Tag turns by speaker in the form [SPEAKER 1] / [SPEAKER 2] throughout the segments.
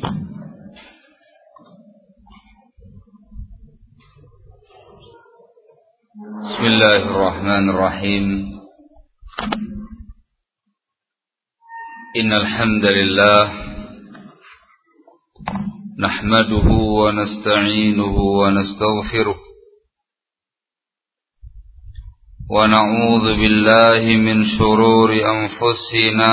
[SPEAKER 1] بسم الله الرحمن الرحيم. إن الحمد لله نحمده ونستعينه ونستغفره ونعوذ بالله من شرور أنفسنا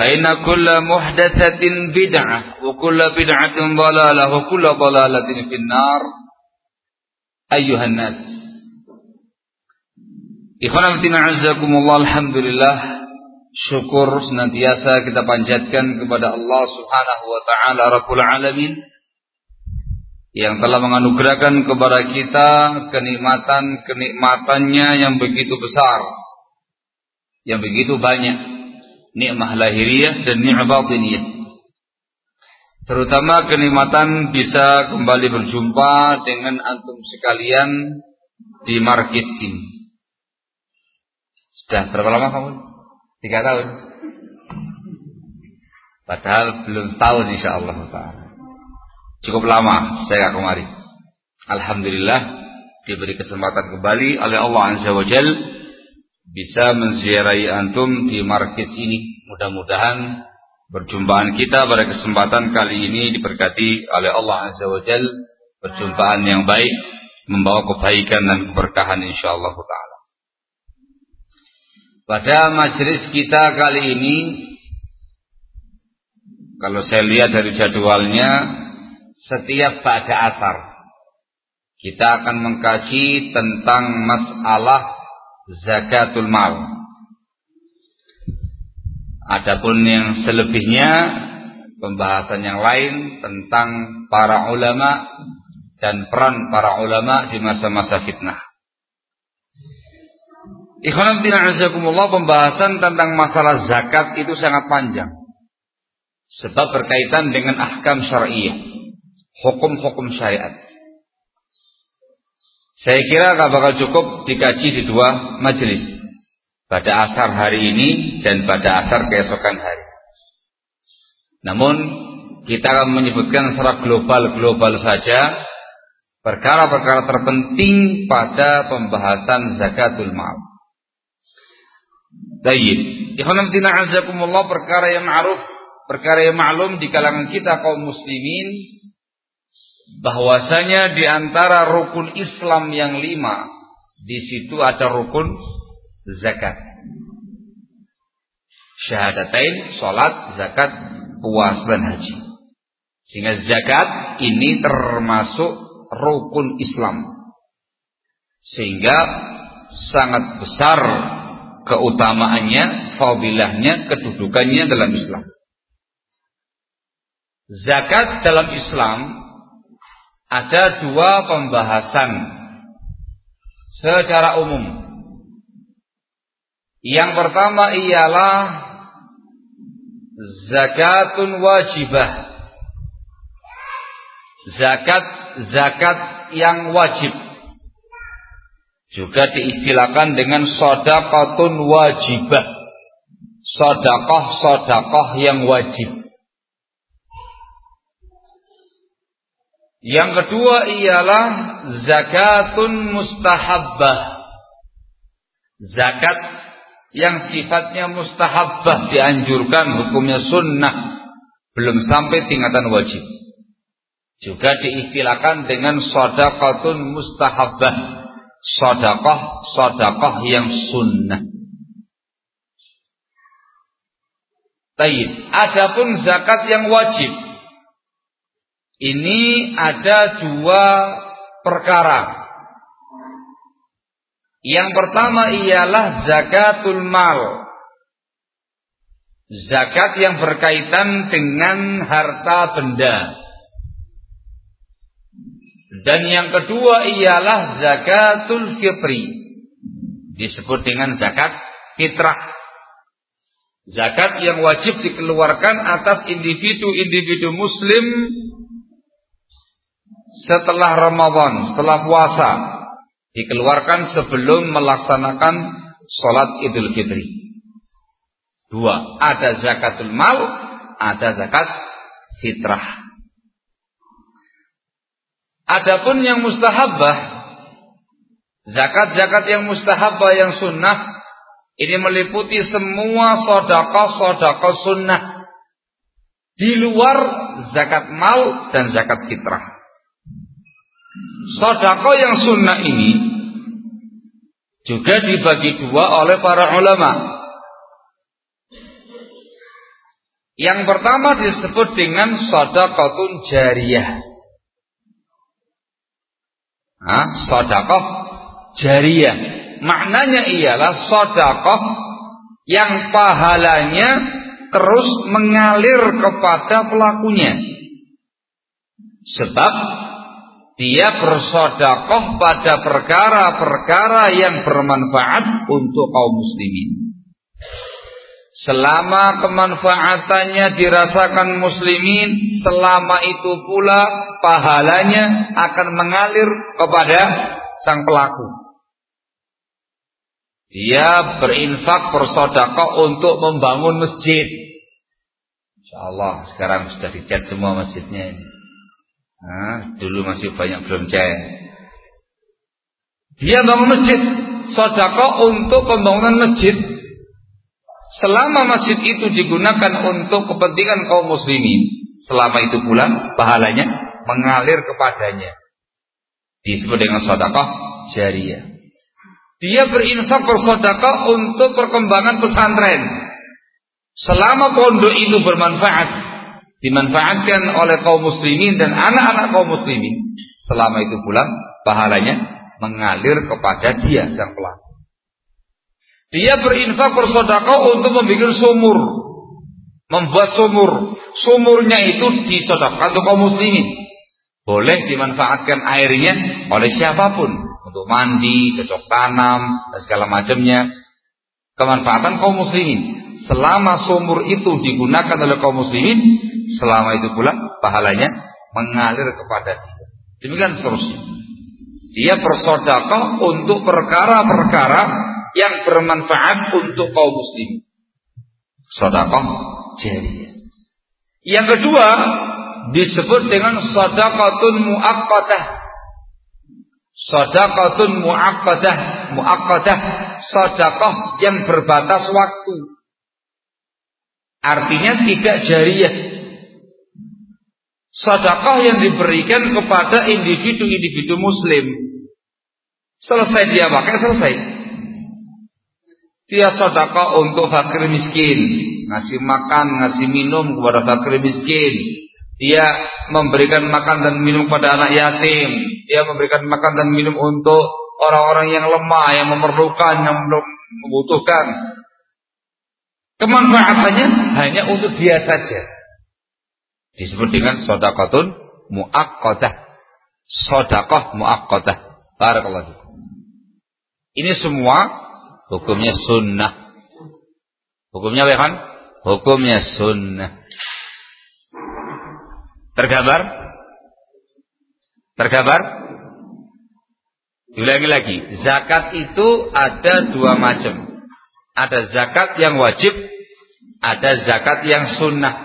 [SPEAKER 1] فإن كل محدثة بدعة وكل بدعة ضلالة وكل ضلالة في النار أيها الناس Ikhwan azakumullah alhamdulillah syukur senantiasa kita panjatkan kepada Allah Subhanahu wa taala Rabbul alamin yang telah menganugerahkan kepada kita kenikmatan-kenikmatannya yang begitu besar yang begitu banyak nikmah lahiriah dan nikmah batiniyah. Terutama kenikmatan bisa kembali berjumpa dengan antum sekalian di markis ini. Sudah berapa lama kamu? Tiga tahun. Padahal belum setahun insya Allah. Cukup lama saya kemari. Alhamdulillah diberi kesempatan kembali oleh Allah Azza wa Jalla bisa menziarahi antum di markis ini. Mudah-mudahan perjumpaan kita pada kesempatan kali ini diberkati oleh Allah Azza wa Jal. Perjumpaan yang baik membawa kebaikan dan keberkahan insyaallah taala. Pada majelis kita kali ini kalau saya lihat dari jadwalnya setiap pada asar kita akan mengkaji tentang masalah zakatul mal. Adapun yang selebihnya pembahasan yang lain tentang para ulama dan peran para ulama di masa-masa fitnah. Ikhwan azakumullah pembahasan tentang masalah zakat itu sangat panjang. Sebab berkaitan dengan ahkam syariah, hukum-hukum syariat. Saya kira gak bakal cukup dikaji di dua majelis. Pada asar hari ini dan pada asar keesokan hari. Namun kita akan menyebutkan secara global-global saja perkara-perkara terpenting pada pembahasan zakatul mal. Tayyib. Ikhwan azakumullah perkara yang ma'ruf, perkara yang maklum di kalangan kita kaum muslimin bahwasanya di antara rukun Islam yang lima di situ ada rukun zakat. Syahadatain, salat, zakat, puasa dan haji. Sehingga zakat ini termasuk rukun Islam. Sehingga sangat besar keutamaannya, fadilahnya, kedudukannya dalam Islam. Zakat dalam Islam ada dua pembahasan secara umum. Yang pertama ialah zakatun wajibah. Zakat zakat yang wajib. Juga diistilahkan dengan sodakotun wajibah. Sodakoh sodakoh yang wajib. Yang kedua ialah zakatun mustahabbah. Zakat yang sifatnya mustahabbah dianjurkan hukumnya sunnah belum sampai tingkatan wajib. Juga diistilahkan dengan sodakatun mustahabbah. Sodakoh, sodakoh yang sunnah. Taib. Adapun zakat yang wajib ini ada dua perkara. Yang pertama ialah zakatul mal. Zakat yang berkaitan dengan harta benda. Dan yang kedua ialah zakatul fitri. Disebut dengan zakat fitrah. Zakat yang wajib dikeluarkan atas individu-individu muslim setelah Ramadan, setelah puasa dikeluarkan sebelum melaksanakan sholat Idul Fitri. Dua, ada zakatul mal, ada zakat fitrah. Adapun yang mustahabah, zakat-zakat yang mustahabah yang sunnah, ini meliputi semua sodako-sodako sunnah. Di luar zakat mal dan zakat fitrah. Sodako yang sunnah ini juga dibagi dua oleh para ulama. Yang pertama disebut dengan sodakotun jariyah. Nah, sodakoh jariyah. Maknanya ialah sodakoh yang pahalanya terus mengalir kepada pelakunya. Sebab dia bersodakoh pada perkara-perkara yang bermanfaat untuk kaum muslimin. Selama kemanfaatannya dirasakan muslimin, selama itu pula pahalanya akan mengalir kepada sang pelaku. Dia berinfak bersodakoh untuk membangun masjid. Insya Allah sekarang sudah dicat semua masjidnya ini. Nah, dulu masih banyak belum cair. Dia bangun masjid, sodako untuk pembangunan masjid. Selama masjid itu digunakan untuk kepentingan kaum muslimin, selama itu pula pahalanya mengalir kepadanya. Disebut dengan sodako jariah. Dia berinfak bersodako untuk perkembangan pesantren. Selama pondok itu bermanfaat, dimanfaatkan oleh kaum muslimin dan anak-anak kaum muslimin selama itu pula pahalanya mengalir kepada dia sang pelaku. Dia berinfak bersodakoh untuk membuat sumur, membuat sumur. Sumurnya itu disodakkan untuk kaum muslimin. Boleh dimanfaatkan airnya oleh siapa pun untuk mandi, cocok tanam dan segala macamnya. Kemanfaatan kaum muslimin. Selama sumur itu digunakan oleh kaum muslimin, selama itu pula pahalanya mengalir kepada dia. Demikian seterusnya. Dia bersodakoh untuk perkara-perkara yang bermanfaat untuk kaum muslim. Sodakoh jariah. Yang kedua disebut dengan sodakotun muakkadah. Sodakotun muakkadah, muakkadah, sodakoh yang berbatas waktu. Artinya tidak jariah, Sedekah yang diberikan kepada individu-individu muslim. Selesai dia pakai, selesai. Dia sedekah untuk fakir miskin. Ngasih makan, ngasih minum kepada fakir miskin. Dia memberikan makan dan minum pada anak yatim. Dia memberikan makan dan minum untuk orang-orang yang lemah, yang memerlukan, yang membutuhkan. Kemanfaatannya hanya untuk dia saja. Disebut dengan sodakotun muakkodah. Sodakoh muakkodah. Barakallahu Ini semua hukumnya sunnah. Hukumnya apa kan? Hukumnya sunnah. Tergambar? Tergambar? Diulangi lagi. Zakat itu ada dua macam. Ada zakat yang wajib, ada zakat yang sunnah,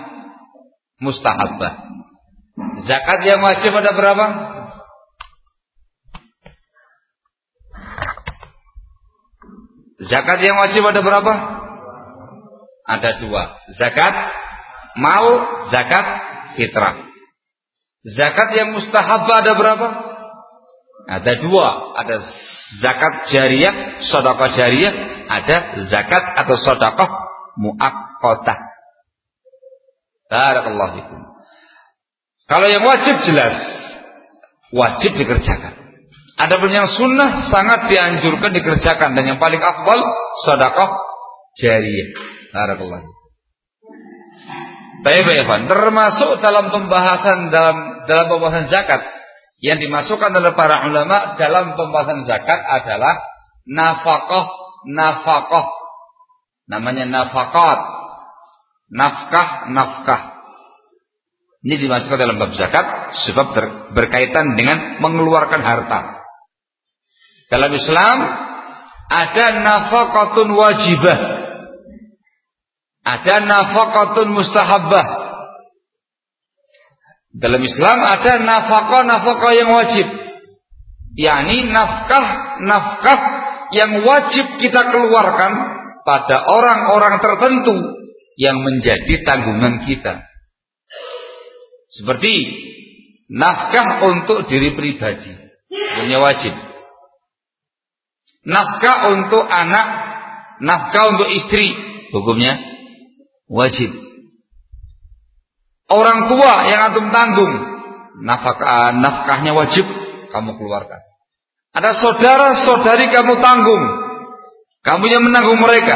[SPEAKER 1] mustahabah. Zakat yang wajib ada berapa? Zakat yang wajib ada berapa? Ada dua. Zakat mal, zakat fitrah. Zakat yang mustahab ada berapa? Ada dua. Ada zakat jariah, sodakah jariah. Ada zakat atau sodakah muakkotah. Barakallahu fikum. Kalau yang wajib jelas. Wajib dikerjakan. Adapun yang sunnah sangat dianjurkan dikerjakan. Dan yang paling akbal sodakah jariah. Barakallahu Baik, baik, Termasuk dalam pembahasan dalam dalam pembahasan zakat yang dimasukkan oleh para ulama dalam pembahasan zakat adalah nafkah nafkah. Namanya nafakat nafkah nafkah. Ini dimasukkan dalam bab zakat sebab berkaitan dengan mengeluarkan harta. Dalam Islam ada nafakatun wajibah. Ada nafakatun mustahabah dalam Islam ada nafkah-nafkah yang wajib. yakni nafkah-nafkah yang wajib kita keluarkan pada orang-orang tertentu yang menjadi tanggungan kita. Seperti nafkah untuk diri pribadi, punya wajib. Nafkah untuk anak, nafkah untuk istri, hukumnya wajib. Orang tua yang antum tanggung, nafkah nafkahnya wajib kamu keluarkan. Ada saudara-saudari kamu tanggung, kamu yang menanggung mereka,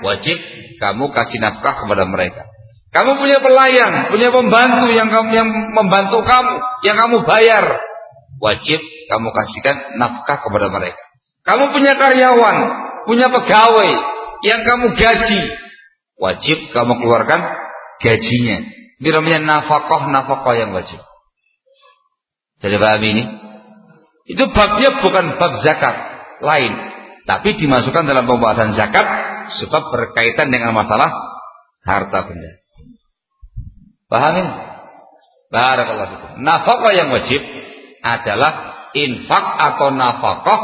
[SPEAKER 1] wajib kamu kasih nafkah kepada mereka. Kamu punya pelayan, punya pembantu yang kamu yang membantu kamu, yang kamu bayar, wajib kamu kasihkan nafkah kepada mereka. Kamu punya karyawan, punya pegawai yang kamu gaji, wajib kamu keluarkan gajinya. Ini namanya nafkah-nafkah yang wajib. Jadi paham ini? Itu babnya bukan bab zakat lain, tapi dimasukkan dalam pembahasan zakat sebab berkaitan dengan masalah harta benda. Paham ini? Barakallahu fikum. Nafkah yang wajib adalah infak atau nafkah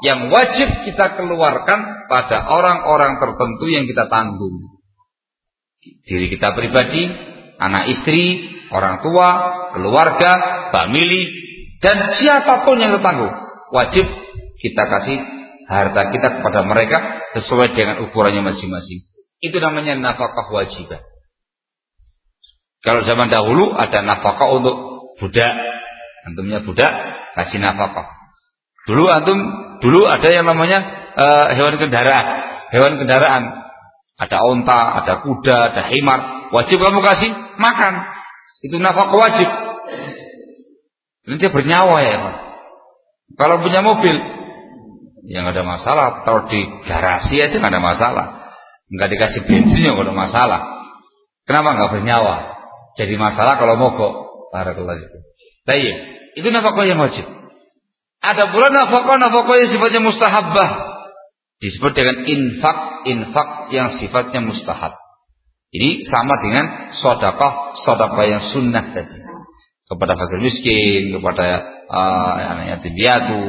[SPEAKER 1] yang wajib kita keluarkan pada orang-orang tertentu yang kita tanggung. Diri kita pribadi, anak istri, orang tua, keluarga, famili, dan siapa pun yang tertanggung. Wajib kita kasih harta kita kepada mereka sesuai dengan ukurannya masing-masing. Itu namanya nafkah wajib. Kalau zaman dahulu ada nafkah untuk budak. Antumnya budak, kasih nafkah. Dulu antum, dulu ada yang namanya uh, hewan kendaraan. Hewan kendaraan. Ada onta, ada kuda, ada himar wajib kamu kasih makan. Itu nafkah wajib. Nanti bernyawa ya, Pak. Kalau punya mobil, ya nggak ada masalah. Taruh di garasi aja nggak ada masalah. Nggak dikasih bensin ya nggak ada masalah. Kenapa nggak bernyawa? Jadi masalah kalau mogok. Barakallah itu. Tapi itu nafkah yang wajib. Ada pula nafkah-nafkah yang sifatnya mustahabbah. Disebut dengan infak, infak yang sifatnya mustahab. Ini sama dengan sodakoh, sodakoh yang sunnah tadi. Kepada fakir miskin, kepada uh, yatim piatu,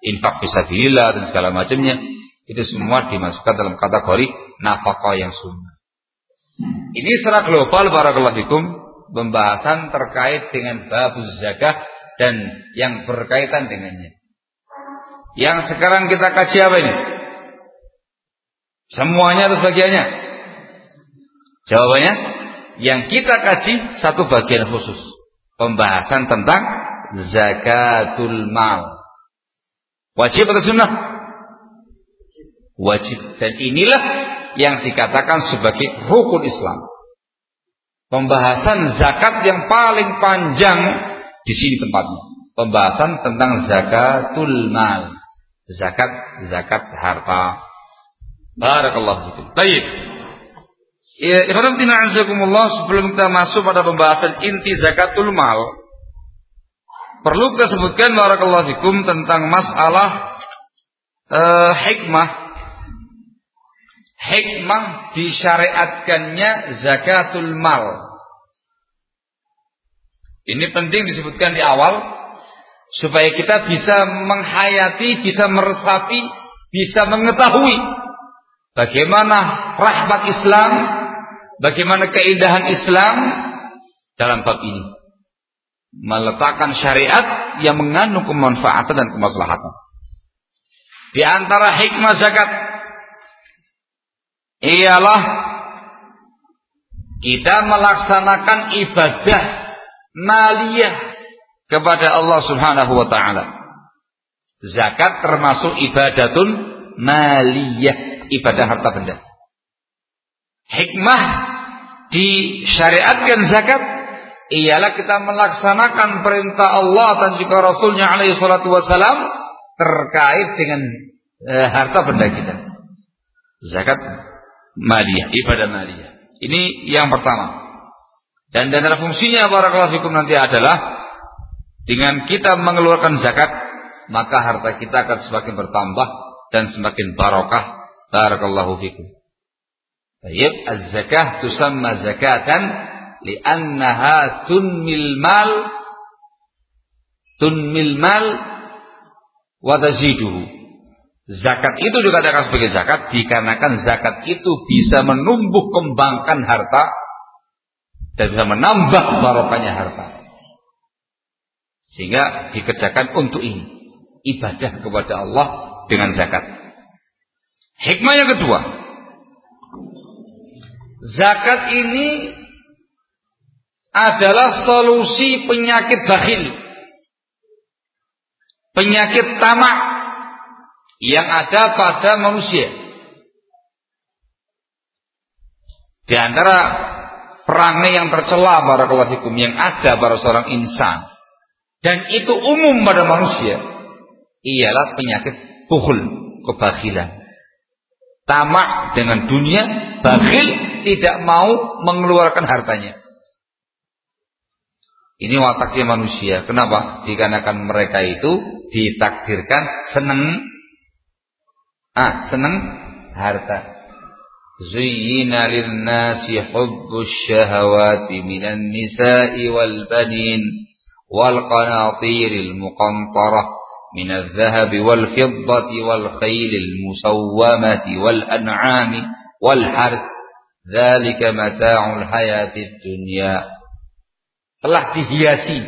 [SPEAKER 1] infak fisabilillah dan segala macamnya. Itu semua dimasukkan dalam kategori nafkah yang sunnah. Ini secara global para fikum pembahasan terkait dengan babuz zakah dan yang berkaitan dengannya. Yang sekarang kita kaji apa ini? Semuanya atau sebagiannya? Jawabannya, yang kita kaji satu bagian khusus. Pembahasan tentang zakatul mal. Wajib atau sunnah? Wajib. Dan inilah yang dikatakan sebagai rukun Islam. Pembahasan zakat yang paling panjang di sini tempatnya. Pembahasan tentang zakatul mal. Zakat zakat harta. Barakallahu fikum. Baik. Ya, sebelum kita masuk pada pembahasan inti zakatul mal, perlu kita sebutkan barakallahu fikum tentang masalah uh, hikmah hikmah disyariatkannya zakatul mal. Ini penting disebutkan di awal supaya kita bisa menghayati, bisa meresapi, bisa mengetahui bagaimana rahmat Islam, bagaimana keindahan Islam dalam bab ini. Meletakkan syariat yang mengandung kemanfaatan dan kemaslahatan. Di antara hikmah zakat ialah kita melaksanakan ibadah maliyah kepada Allah Subhanahu wa taala. Zakat termasuk ibadatun maliyah, ibadah harta benda. Hikmah disyariatkan zakat ialah kita melaksanakan perintah Allah dan juga Rasulnya alaihi salatu wasalam terkait dengan e, harta benda kita. Zakat maliyah, ibadah maliyah. Ini yang pertama. Dan dan fungsinya para fikum nanti adalah dengan kita mengeluarkan zakat, maka harta kita akan semakin bertambah dan semakin barokah. Barakallahu fikum. Baik, az-zakah tusamma zakatan li'annaha tunmil mal tunmil mal wa taziduhu. Zakat itu dikatakan sebagai zakat dikarenakan zakat itu bisa menumbuh kembangkan harta dan bisa menambah barokahnya harta. Sehingga dikerjakan untuk ini. Ibadah kepada Allah dengan zakat. Hikmah yang kedua. Zakat ini adalah solusi penyakit bakhil. Penyakit tamak yang ada pada manusia. Di antara perangai yang tercela para fikum yang ada pada seorang insan dan itu umum pada manusia ialah penyakit buhul, kebakhilan. Tamak dengan dunia, bakhil tidak mau mengeluarkan hartanya. Ini wataknya manusia. Kenapa? Dikarenakan mereka itu ditakdirkan senang Ah, senang harta. Zuyyina lin-nasi hubbus syahawati minan nisa'i wal banin wal qanatiril muqantarah من الذهب والفضة والخيل المسومة والأنعام والحرث ذلك متاع الحياة الدنيا telah dihiasi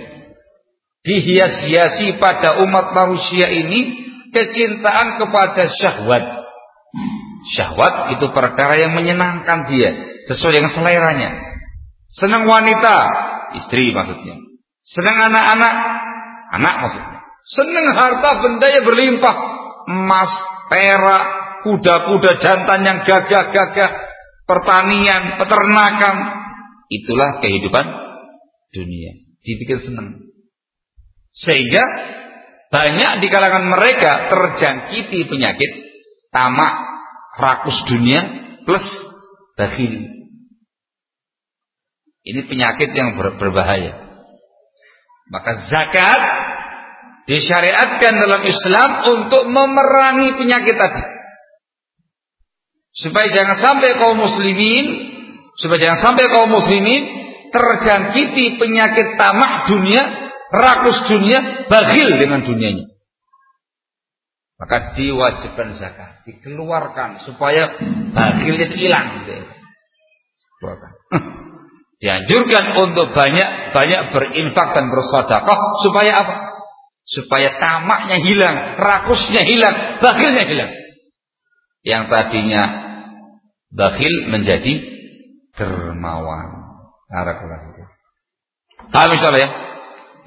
[SPEAKER 1] dihias-hiasi pada umat manusia ini kecintaan kepada syahwat. Syahwat itu perkara yang menyenangkan dia sesuai dengan seleranya. Senang wanita, istri maksudnya. Senang anak-anak, anak maksudnya. Senang harta benda yang berlimpah, emas, perak, kuda-kuda jantan yang gagah-gagah, pertanian, peternakan. Itulah kehidupan dunia. Dibikin senang. Sehingga banyak di kalangan mereka terjangkiti penyakit tamak, rakus dunia plus bakhil. Ini penyakit yang ber berbahaya. Maka zakat disyariatkan dalam Islam untuk memerangi penyakit tadi. Supaya jangan sampai kaum muslimin, supaya jangan sampai kaum muslimin terjangkiti penyakit tamak dunia rakus dunia, bakhil dengan dunianya. Maka diwajibkan zakat, dikeluarkan supaya bakhilnya hilang. Keluarkan. Dianjurkan untuk banyak banyak berinfak dan bersedekah supaya apa? Supaya tamaknya hilang, rakusnya hilang, bakhilnya hilang. Yang tadinya bakhil menjadi dermawan. Barakallahu. Paham insyaallah ya?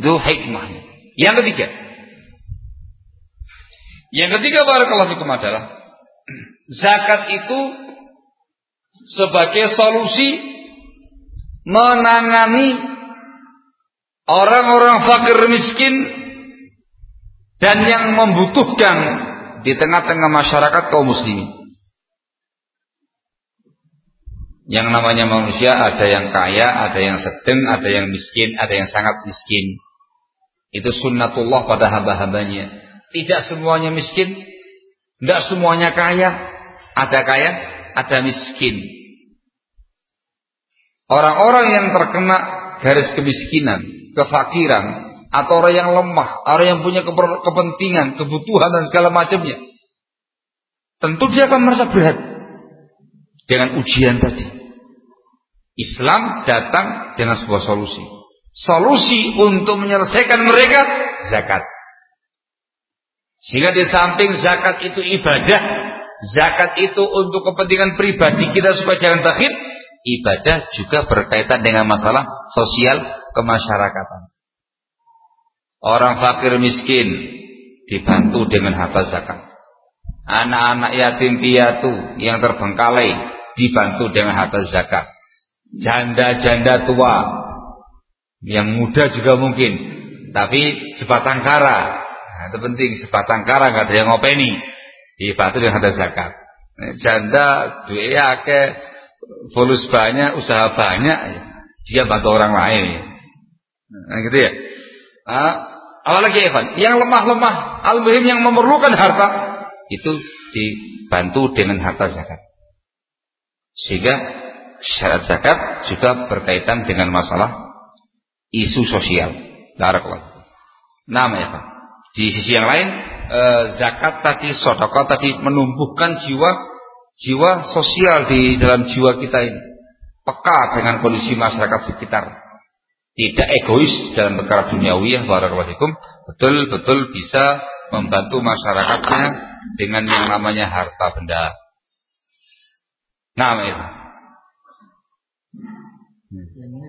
[SPEAKER 1] Itu hikmahnya. Yang ketiga. Yang ketiga barakallahu fikum adalah zakat itu sebagai solusi menangani orang-orang fakir miskin dan yang membutuhkan di tengah-tengah masyarakat kaum muslimin. Yang namanya manusia ada yang kaya, ada yang sedang, ada yang miskin, ada yang sangat miskin. Itu sunnatullah pada hamba-hambanya. Tidak semuanya miskin, tidak semuanya kaya. Ada kaya, ada miskin. Orang-orang yang terkena garis kemiskinan, kefakiran, atau orang yang lemah, orang yang punya kepentingan, kebutuhan dan segala macamnya. Tentu dia akan merasa berat dengan ujian tadi. Islam datang dengan sebuah solusi. Solusi untuk menyelesaikan mereka zakat. Sehingga di samping zakat itu ibadah, zakat itu untuk kepentingan pribadi kita supaya jangan bakhil, ibadah juga berkaitan dengan masalah sosial kemasyarakatan. Orang fakir miskin dibantu dengan harta zakat. Anak-anak yatim piatu yang terbengkalai dibantu dengan harta zakat janda-janda tua yang muda juga mungkin tapi sebatang kara nah, itu penting sebatang kara nggak ada yang ngopeni di batu yang ada zakat nah, janda duitnya ke fulus banyak usaha banyak ya. dia bantu orang lain nah, gitu ya nah, apalagi Evan yang lemah-lemah al-muhim yang memerlukan harta itu dibantu dengan harta zakat sehingga syarat zakat juga berkaitan dengan masalah isu sosial. Barakallah. Nama ya Pak. Di sisi yang lain, e, zakat tadi, sodokah tadi menumbuhkan jiwa jiwa sosial di dalam jiwa kita ini. Peka dengan kondisi masyarakat sekitar. Tidak egois dalam perkara duniawi ya barakallahu Betul-betul bisa membantu masyarakatnya dengan yang namanya harta benda. Nah, ya. Yang ini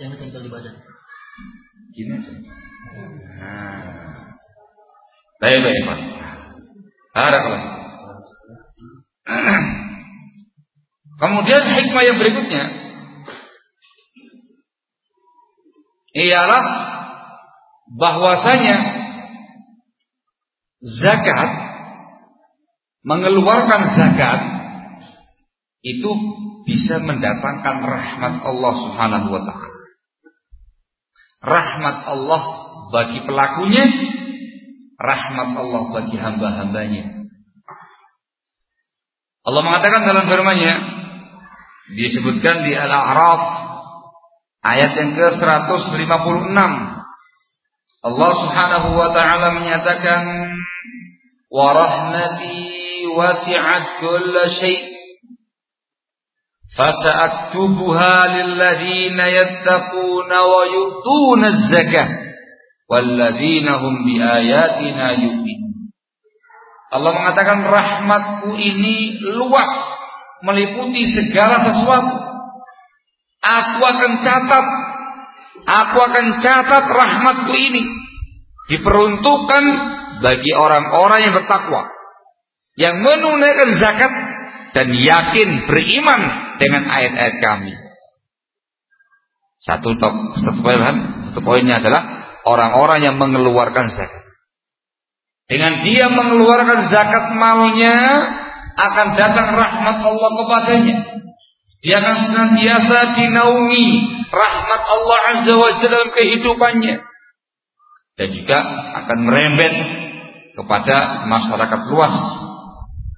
[SPEAKER 1] yang tempel di badan. Gini aja. Nah. Baik, baik, Pak. Barakallah. Kemudian hikmah yang berikutnya ialah bahwasanya zakat mengeluarkan zakat itu bisa mendatangkan rahmat Allah Subhanahu wa taala. Rahmat Allah bagi pelakunya, rahmat Allah bagi hamba-hambanya. Allah mengatakan dalam firman-Nya disebutkan di Al-A'raf Ayat yang ke-156. Allah Subhanahu wa taala menyatakan wa rahmati wasi'at kulla syai' fasa'aktubuha lilladzina yattaquna wa yu'tuna az-zakah walladzina hum biayatina yu'minun. Allah mengatakan rahmatku ini luas meliputi segala sesuatu. Aku akan catat, aku akan catat rahmatku ini diperuntukkan bagi orang-orang yang bertakwa, yang menunaikan zakat dan yakin beriman dengan ayat-ayat kami. Satu top, satu poin satu poinnya adalah orang-orang yang mengeluarkan zakat. Dengan dia mengeluarkan zakat malnya akan datang rahmat Allah kepadanya. Dia akan senantiasa dinaungi rahmat Allah Azza wa Jalla dalam kehidupannya. Dan juga akan merembet kepada masyarakat luas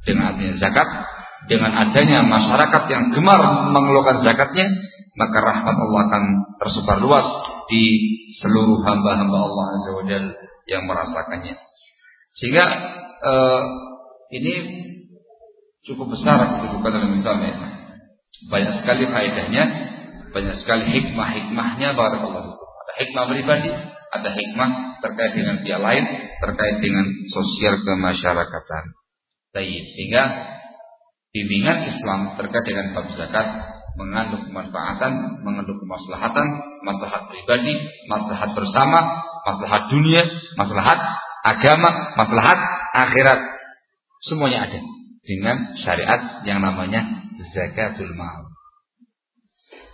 [SPEAKER 1] dengan adanya zakat dengan adanya masyarakat yang gemar mengeluarkan zakatnya, maka rahmat Allah akan tersebar luas di seluruh hamba-hamba Allah Azza wa Jal yang merasakannya. Sehingga uh, ini cukup besar kedudukan dalam Islam ya. Banyak sekali faedahnya, banyak sekali hikmah-hikmahnya barakallahu Ada hikmah pribadi, ada hikmah terkait dengan pihak lain, terkait dengan sosial kemasyarakatan. Baik, sehingga bimbingan Islam terkait dengan bab zakat mengandung kemanfaatan, mengandung kemaslahatan, maslahat pribadi, maslahat bersama, maslahat dunia, maslahat agama, maslahat akhirat. Semuanya ada dengan syariat yang namanya zakatul mal.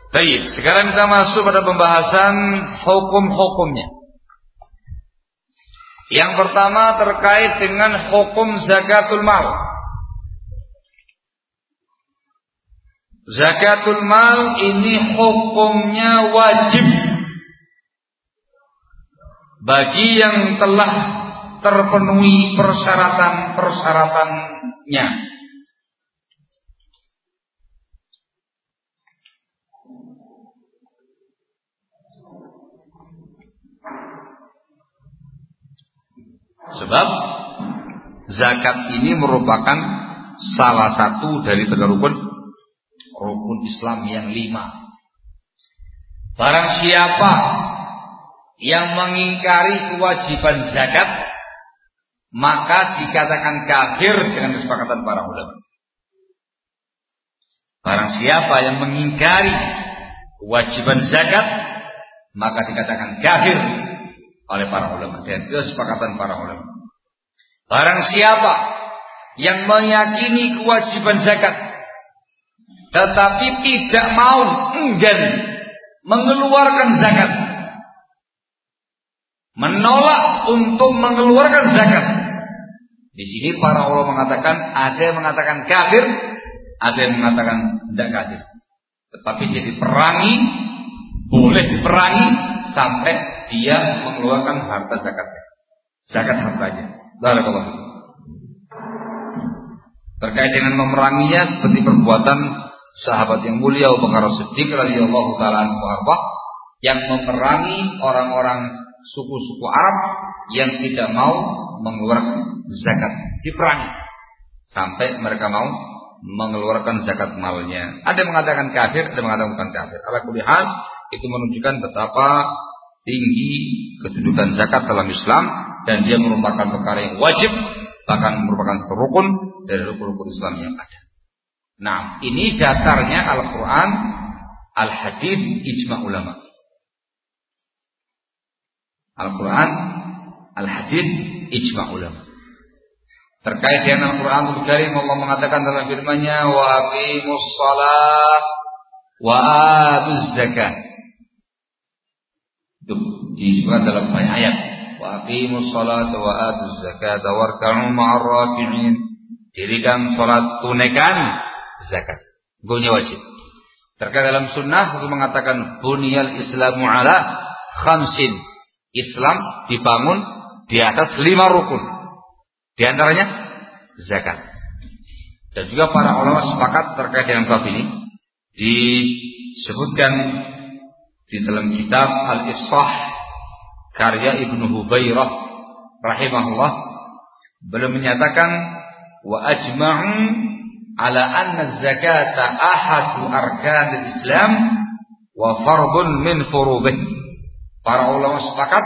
[SPEAKER 1] Baik, sekarang kita masuk pada pembahasan hukum-hukumnya. Yang pertama terkait dengan hukum zakatul mal. Zakatul mal ini hukumnya wajib bagi yang telah terpenuhi persyaratan-persyaratannya. Sebab zakat ini merupakan salah satu dari tiga rukun rukun Islam yang lima. Barang siapa yang mengingkari kewajiban zakat maka dikatakan kafir dengan kesepakatan para ulama. Barang siapa yang mengingkari kewajiban zakat maka dikatakan kafir oleh para ulama dan kesepakatan para ulama. Barang siapa yang meyakini kewajiban zakat tetapi tidak mau enggan mengeluarkan zakat menolak untuk mengeluarkan zakat di sini para ulama mengatakan ada yang mengatakan kafir ada yang mengatakan tidak kafir tetapi jadi perangi boleh diperangi sampai dia mengeluarkan harta zakatnya. Zakat hartanya. Barakallahu Terkait dengan memeranginya seperti perbuatan sahabat yang mulia Abu Bakar Siddiq radhiyallahu taala anhu yang memerangi orang-orang suku-suku Arab yang tidak mau mengeluarkan zakat diperangi sampai mereka mau mengeluarkan zakat malnya. Ada yang mengatakan kafir, ada yang mengatakan bukan kafir. Ala kulihat itu menunjukkan betapa tinggi kedudukan zakat dalam Islam dan dia merupakan perkara yang wajib bahkan merupakan rukun dari rukun-rukun Islam yang ada. Nah, ini dasarnya Al-Qur'an, Al-Hadis, ijma ulama. Al-Qur'an, Al-Hadis, ijma ulama. Terkait dengan Al-Qur'an Al-Karim Allah mengatakan dalam firman-Nya wa aqimus shalah wa atuz zakat disebutkan dalam banyak ayat. Wa aqimus salata wa atuz zakata warka'u ma'ar raki'in. Dirikan salat, tunaikan zakat. Hukumnya wajib. Terkait dalam sunnah itu mengatakan bunyal islamu ala khamsin. Islam dibangun di atas lima rukun. Di antaranya zakat. Dan juga para ulama sepakat terkait dengan bab ini disebutkan di dalam kitab Al-Isah karya Ibnu Hubairah rahimahullah belum menyatakan wa ajma'u ala anna zakata ahadu arkan Islam wa fardun min furudih. Para ulama sepakat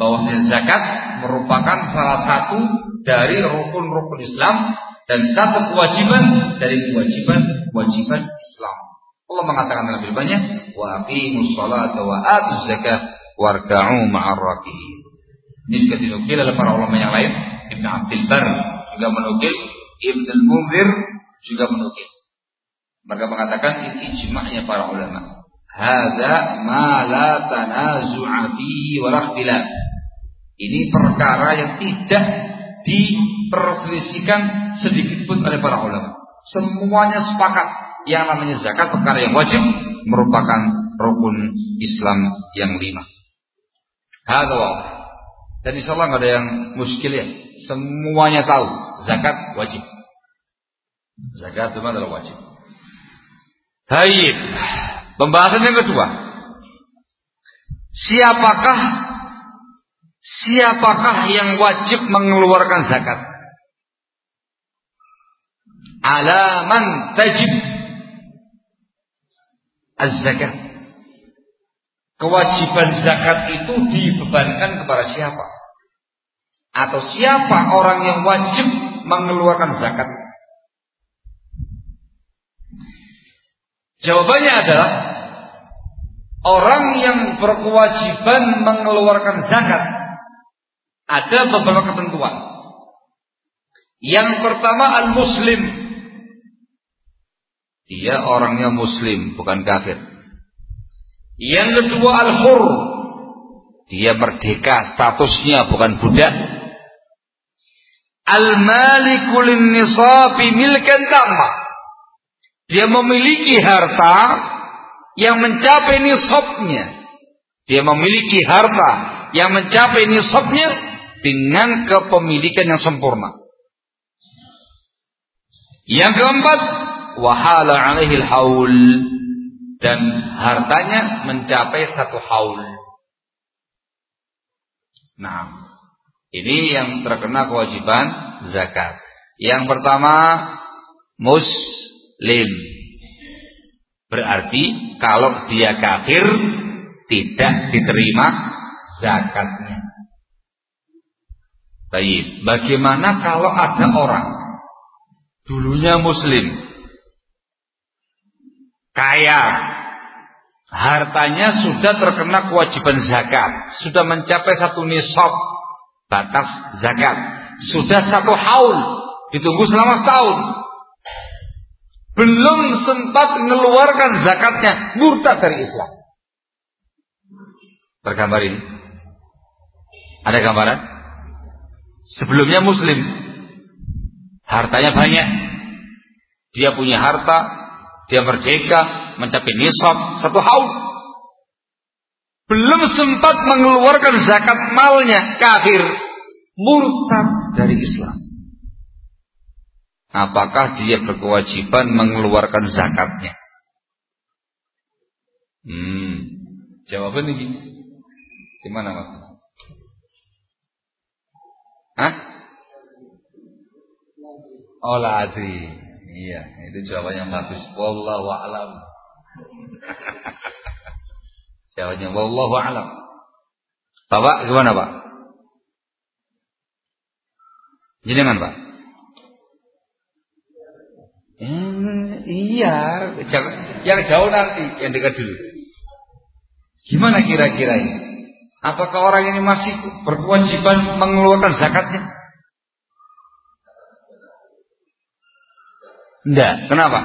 [SPEAKER 1] bahwa zakat merupakan salah satu dari rukun-rukun Islam dan satu kewajiban dari kewajiban-kewajiban Islam. Allah mengatakan dalam firman-Nya, "Wa aqimus salata wa atuz zakat warka'u ma'ar raki'in." Ini juga dinukil oleh para ulama yang lain, Ibn Abdul Bar juga menukil, Ibn Al-Munzir juga menukil. Mereka mengatakan ini ijma'nya para ulama. Hadza ma la tanazu'a fihi wa Ini perkara yang tidak diperselisihkan sedikit pun oleh para ulama. Semuanya sepakat yang namanya zakat perkara yang wajib merupakan rukun Islam yang lima. Hadwa. Dan insya Allah nggak ada yang muskil ya. Semuanya tahu zakat wajib. Zakat itu adalah wajib. Taib. Pembahasan yang kedua. Siapakah siapakah yang wajib mengeluarkan zakat? Alaman tajib az-zakat. Kewajiban zakat itu dibebankan kepada siapa? Atau siapa orang yang wajib mengeluarkan zakat? Jawabannya adalah orang yang berkewajiban mengeluarkan zakat Ada beberapa ketentuan. Yang pertama al-muslim. Dia orangnya muslim, bukan kafir. Yang kedua al-hur. Dia merdeka, statusnya bukan budak. Al-malikul nisabi milkan tamah. Dia memiliki harta yang mencapai nisabnya. Dia memiliki harta yang mencapai nisabnya dengan kepemilikan yang sempurna. Yang keempat, wahala alaihi haul dan hartanya mencapai satu haul. Nah, ini yang terkena kewajiban zakat. Yang pertama, muslim. Berarti kalau dia kafir tidak diterima zakatnya. Baik, bagaimana kalau ada orang dulunya muslim, kaya, hartanya sudah terkena kewajiban zakat, sudah mencapai satu nisab batas zakat, sudah satu haul, ditunggu selama setahun. Belum sempat mengeluarkan zakatnya, murtad dari Islam. Tergambar ini. Ada gambaran? Sebelumnya muslim. Hartanya banyak. Dia punya harta. Dia merdeka. Mencapai nisab. Satu haul. Belum sempat mengeluarkan zakat malnya. Kafir. Murtad dari Islam. Apakah dia berkewajiban mengeluarkan zakatnya? Hmm. Jawaban ini. Gimana mas? Hah? Ladri. Iya, itu jawaban yang bagus. Wallahu a'lam. Jawabannya wallahu a'lam. Bapak gimana Pak? Jenengan Pak? Hmm, iya, yang jauh nanti, yang dekat dulu. Gimana kira-kira ini? Apakah orang ini masih berkewajiban mengeluarkan zakatnya? Tidak. Kenapa?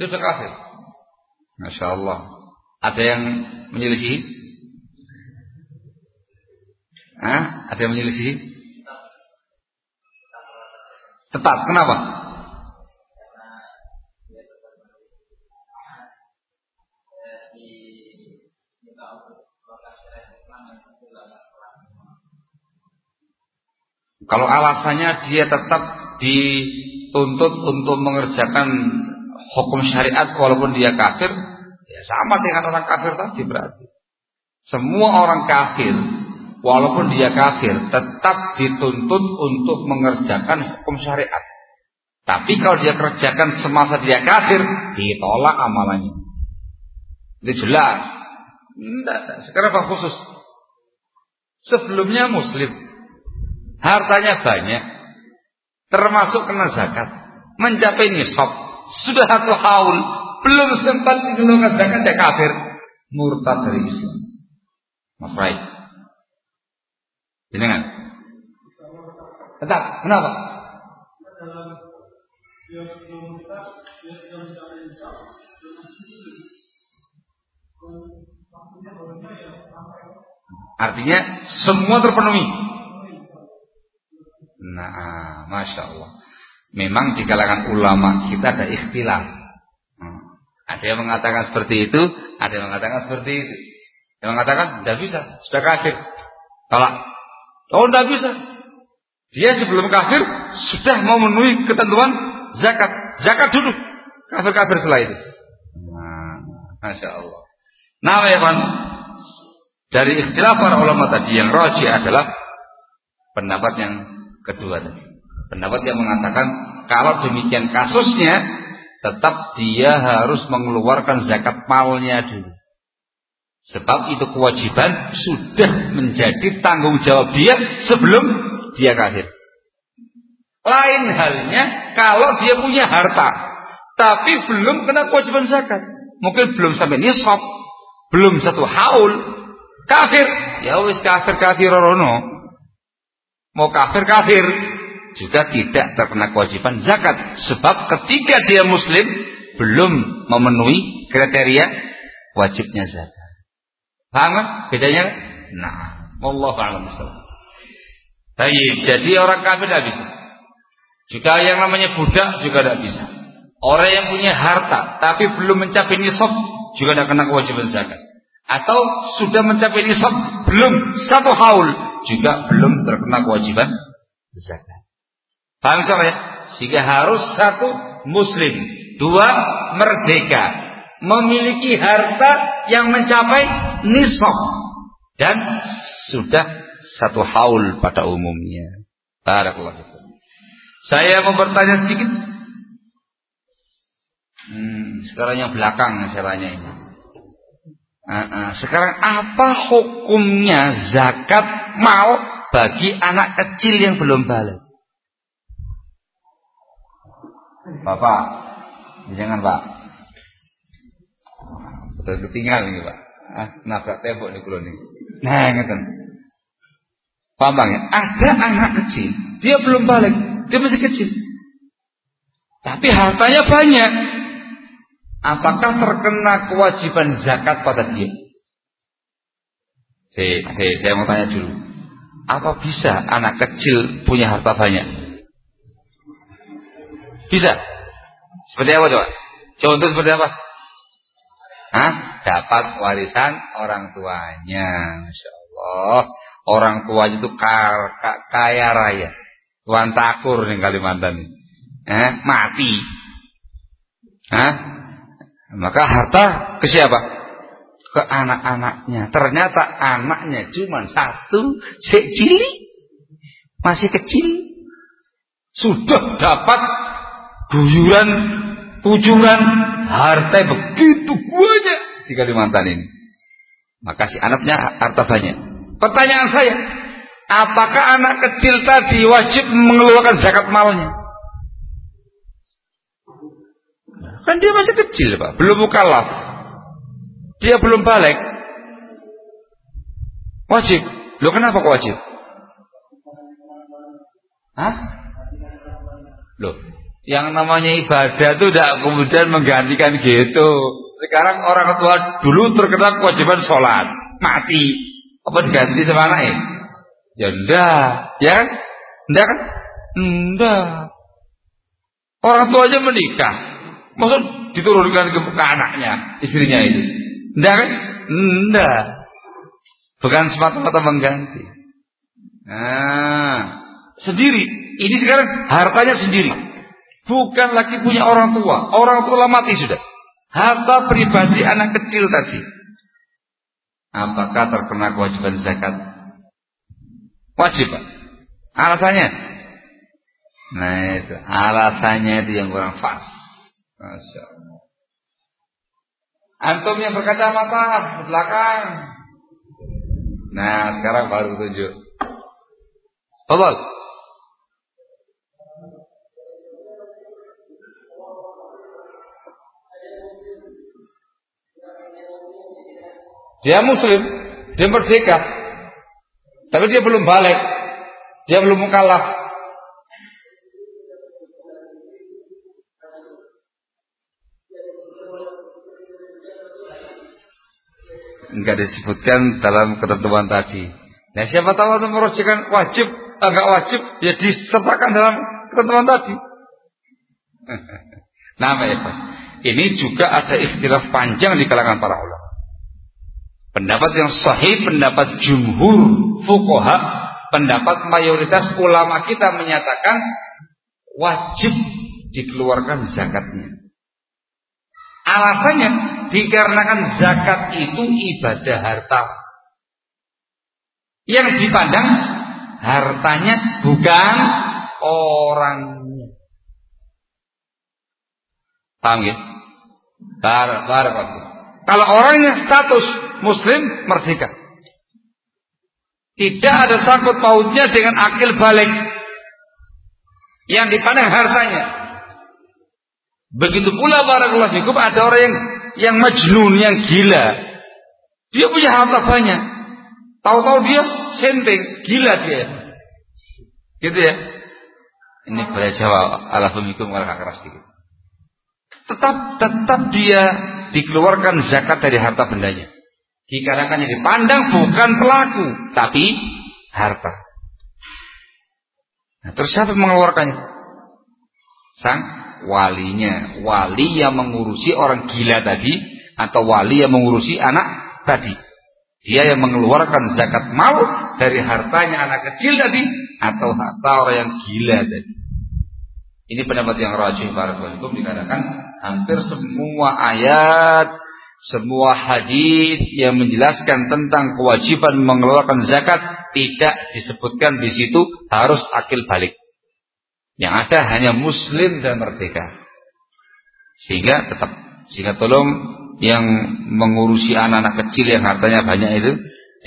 [SPEAKER 1] Itu sudah kafir. Masya Allah. Ada yang menyelisih? Hah? Ada yang menyelisih? Tetap. Kenapa? Kalau alasannya dia tetap dituntut untuk mengerjakan hukum syariat walaupun dia kafir, ya sama dengan orang kafir tadi berarti. Semua orang kafir walaupun dia kafir tetap dituntut untuk mengerjakan hukum syariat. Tapi kalau dia kerjakan semasa dia kafir, ditolak amalannya. Itu jelas. Tidak, sekarang apa khusus? Sebelumnya muslim, hartanya banyak, termasuk kena zakat, mencapai nisab, sudah satu haul, belum sempat mengeluarkan zakat dia kafir, murtad dari Islam. Mas Rai. Jenengan. Tetap, kenapa? Artinya semua terpenuhi. Nah, masya Allah. Memang di kalangan ulama kita ada ikhtilaf. Hmm. Ada yang mengatakan seperti itu, ada yang mengatakan seperti itu. Yang mengatakan tidak bisa, sudah kafir. Tolak. Oh, tidak bisa. Dia sebelum kafir sudah memenuhi ketentuan zakat. Zakat dulu. Kafir-kafir setelah itu. Nah, masya Allah. Nah, ya kan. Dari ikhtilaf para ulama tadi yang roji adalah pendapat yang kedua tadi. Pendapat yang mengatakan kalau demikian kasusnya tetap dia harus mengeluarkan zakat malnya dulu. Sebab itu kewajiban sudah menjadi tanggung jawab dia sebelum dia kafir. Lain halnya kalau dia punya harta tapi belum kena kewajiban zakat. Mungkin belum sampai nisab, belum satu haul, Kafir. Ya wis kafir kafir rono. Mau kafir kafir juga tidak terkena kewajiban zakat sebab ketika dia muslim belum memenuhi kriteria wajibnya zakat. Paham kan bedanya? Nah, Allah a'lam Baik, jadi orang kafir tidak bisa. Juga yang namanya budak juga tidak bisa. Orang yang punya harta tapi belum mencapai nisab juga tidak kena kewajiban zakat. Atau sudah mencapai nisab belum satu haul juga belum terkena kewajiban zakat. Paham soalnya? ya? Sehingga harus satu muslim, dua merdeka, memiliki harta yang mencapai nisab dan sudah satu haul pada umumnya. Barakallahu Saya mau bertanya sedikit. Hmm, sekarang yang belakang saya tanya ini. Sekarang apa hukumnya zakat mau bagi anak kecil yang belum balik? Bapak, jangan Pak. Betul ketinggal nih Pak. Ah, nabrak tembok nih kulo nih. Nah, ngeten. Paham bang ya? Ada anak kecil, dia belum balik, dia masih kecil. Tapi hartanya banyak. Apakah terkena kewajiban zakat pada dia? Saya, saya, saya mau tanya dulu. Apa bisa anak kecil punya harta banyak? Bisa. Seperti apa coba? Contoh seperti apa? Hah? Dapat warisan orang tuanya. Masya Allah. Orang tuanya itu kaya raya. Tuan takur nih Kalimantan. Eh, mati. Hah? Maka harta ke siapa? Ke anak-anaknya. Ternyata anaknya cuma satu. Cili. Masih kecil. Sudah dapat guyuran, tujuan, harta begitu banyak di Kalimantan ini. Maka si anaknya harta banyak. Pertanyaan saya, apakah anak kecil tadi wajib mengeluarkan zakat malnya? Kan dia masih kecil, Pak. Belum mukallaf. Dia belum balik. Wajib. Loh kenapa kok wajib? Hah? Loh, yang namanya ibadah itu tidak kemudian menggantikan gitu. Sekarang orang tua dulu terkena kewajiban sholat, mati. Apa diganti sama anaknya? Ya enggak, ya kan? Enggak kan? Enggak. Orang tua aja menikah. Maksud diturunkan ke, ke anaknya, istrinya itu. Enggak kan? Enggak. Bukan semata-mata mengganti. Nah, sendiri. Ini sekarang hartanya sendiri. Bukan lagi punya orang tua. Orang tua mati sudah. Harta pribadi anak kecil tadi. Apakah terkena kewajiban zakat? Wajib Pak. Alasannya? Nah itu. Alasannya itu yang kurang pas. Masya Allah. Antum yang berkacamata di belakang. Nah sekarang baru tunjuk. Tolong. Dia muslim, dia merdeka. Tapi dia belum balik. Dia belum mukallaf. Enggak disebutkan dalam ketentuan tadi. Nah siapa tahu itu merujukan wajib, enggak wajib, ya disertakan dalam ketentuan tadi. nah, ya Ini juga ada istilah panjang di kalangan para ulama. Pendapat yang sahih, pendapat jumhur fukoha, pendapat mayoritas ulama kita menyatakan wajib dikeluarkan zakatnya. Alasannya dikarenakan zakat itu ibadah harta. Yang dipandang hartanya bukan orangnya. Paham ya? Bar, bar, Kalau orangnya status muslim merdeka. Tidak ada sangkut pautnya dengan akil balik yang dipandang hartanya. Begitu pula barakallahu fikum ada orang yang yang majnun, yang gila. Dia punya harta banyak, Tahu-tahu dia senting, gila dia. Gitu ya. Ini bahasa Jawa, fumikum ala keras sedikit. Tetap tetap dia dikeluarkan zakat dari harta bendanya. Dikarenakan yang dipandang bukan pelaku, tapi harta. Nah, terus siapa mengeluarkannya? Sang walinya. Wali yang mengurusi orang gila tadi atau wali yang mengurusi anak tadi. Dia yang mengeluarkan zakat mal dari hartanya anak kecil tadi atau harta orang yang gila tadi. Ini pendapat yang rajih barakallahu dikatakan hampir semua ayat, semua hadis yang menjelaskan tentang kewajiban mengeluarkan zakat tidak disebutkan di situ harus akil balik. Yang ada hanya muslim dan merdeka. Sehingga tetap sehingga tolong yang mengurusi anak-anak kecil yang hartanya banyak itu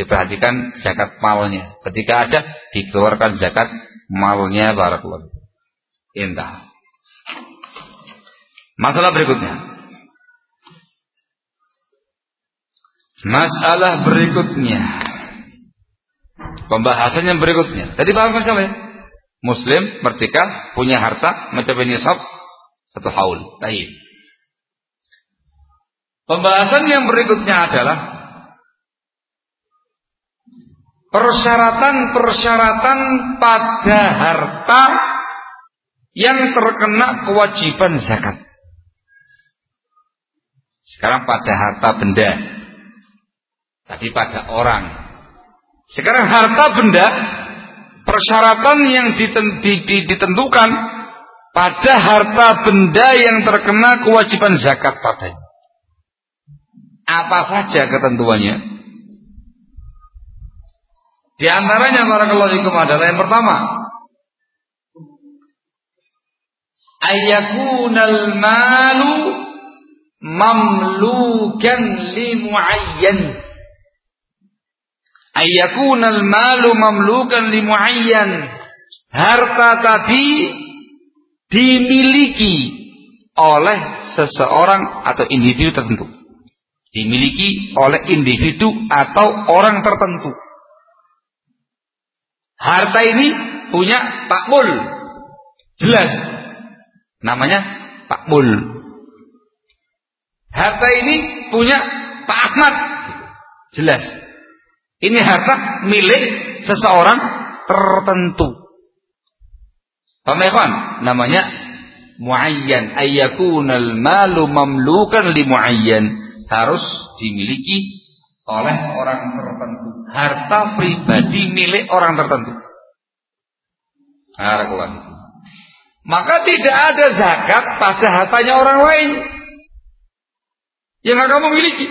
[SPEAKER 1] diperhatikan zakat malnya. Ketika ada dikeluarkan zakat malnya barakallahu. Indah. Masalah berikutnya. Masalah berikutnya. Pembahasan yang berikutnya. Tadi paham kan ya? Muslim merdeka punya harta mencapai nisab satu haul. Taib. Pembahasan yang berikutnya adalah persyaratan-persyaratan pada harta yang terkena kewajiban zakat. Sekarang pada harta benda. Tadi pada orang. Sekarang harta benda persyaratan yang ditentukan pada harta benda yang terkena kewajiban zakat padanya. Apa saja ketentuannya? Di antaranya barakallahu fikum adalah yang pertama ayakunal malu mamlukan li ayakunal malu mamlukan li muayyan harta tadi dimiliki oleh seseorang atau individu tertentu dimiliki oleh individu atau orang tertentu. Harta ini punya Pak Mul. Jelas. Namanya Pak Mul. Harta ini punya Pak Ahmad. Jelas. Ini harta milik seseorang tertentu. Paham Namanya muayyan ayyakunal malu mamlukan li muayyan harus dimiliki oleh orang tertentu. Harta pribadi milik orang tertentu. Maka tidak ada zakat pada hartanya orang lain yang kamu miliki.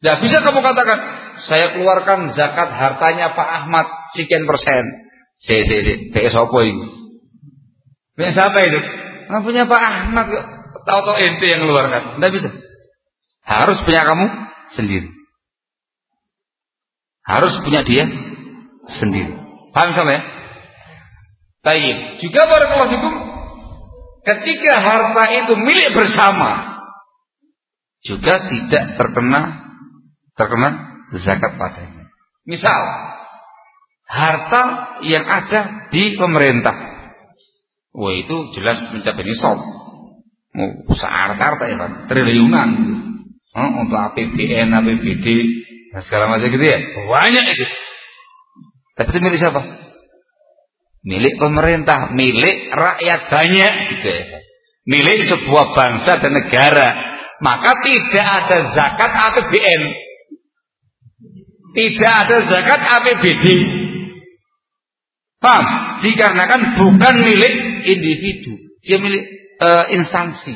[SPEAKER 1] Tidak bisa kamu katakan, saya keluarkan zakat hartanya Pak Ahmad sekian persen. Si, si, si, PS apa ini? Punya siapa itu? Nah, punya Pak Ahmad Tahu-tahu ente yang keluarkan. Tidak bisa. Harus punya kamu sendiri. Harus punya dia sendiri. Paham misalnya? Baik. Juga barakallahu fikum ketika harta itu milik bersama juga tidak terkena terkena zakat padanya. Misal harta yang ada di pemerintah. Wah itu jelas mencapai nisab. Mau harta ya kan, triliunan hmm, untuk APBN, APBD, dan segala macam gitu ya. Banyak itu. Tapi itu milik siapa? Milik pemerintah, milik rakyat banyak gitu ya. Milik sebuah bangsa dan negara. Maka tidak ada zakat APBN. Tidak ada zakat APBD. Paham? Dikarenakan bukan milik individu. Dia milik e, instansi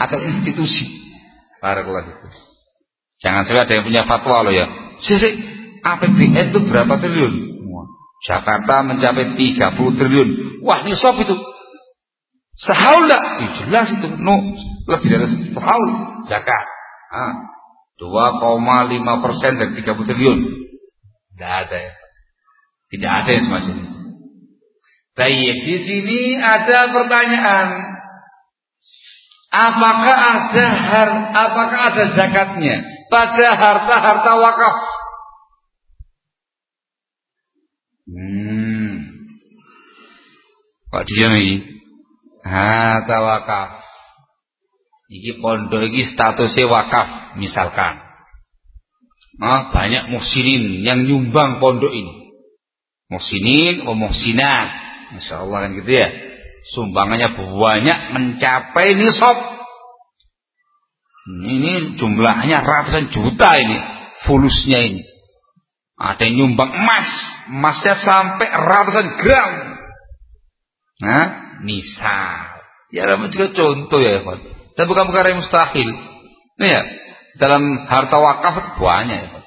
[SPEAKER 1] atau institusi. Barakallahu Jangan sampai ada yang punya fatwa loh ya. Sisi APBN itu berapa triliun? Jakarta mencapai 30 triliun. Wah, nisab itu. Sehaul jelas itu. No, lebih dari sehaul zakat. Ah, 2,5 persen dari 30 triliun. Tidak ada ya. Tidak ada yang semacam itu. Baik, di sini ada pertanyaan. Apakah ada har, apakah ada zakatnya pada harta-harta wakaf? Hmm. Pak diam ini? Harta wakaf. Iki pondok iki statusnya wakaf misalkan. Nah, banyak muhsinin yang nyumbang pondok ini. Muhsinin, oh muhsinat. Masya Allah kan gitu ya. Sumbangannya banyak mencapai nisab. Ini jumlahnya ratusan juta ini. Fulusnya ini. Ada yang nyumbang emas. Emasnya sampai ratusan gram. Nah, misal. Ya, nama juga contoh ya, Pak. Dan bukan perkara yang mustahil. Nah, ya, dalam harta wakaf banyak ya.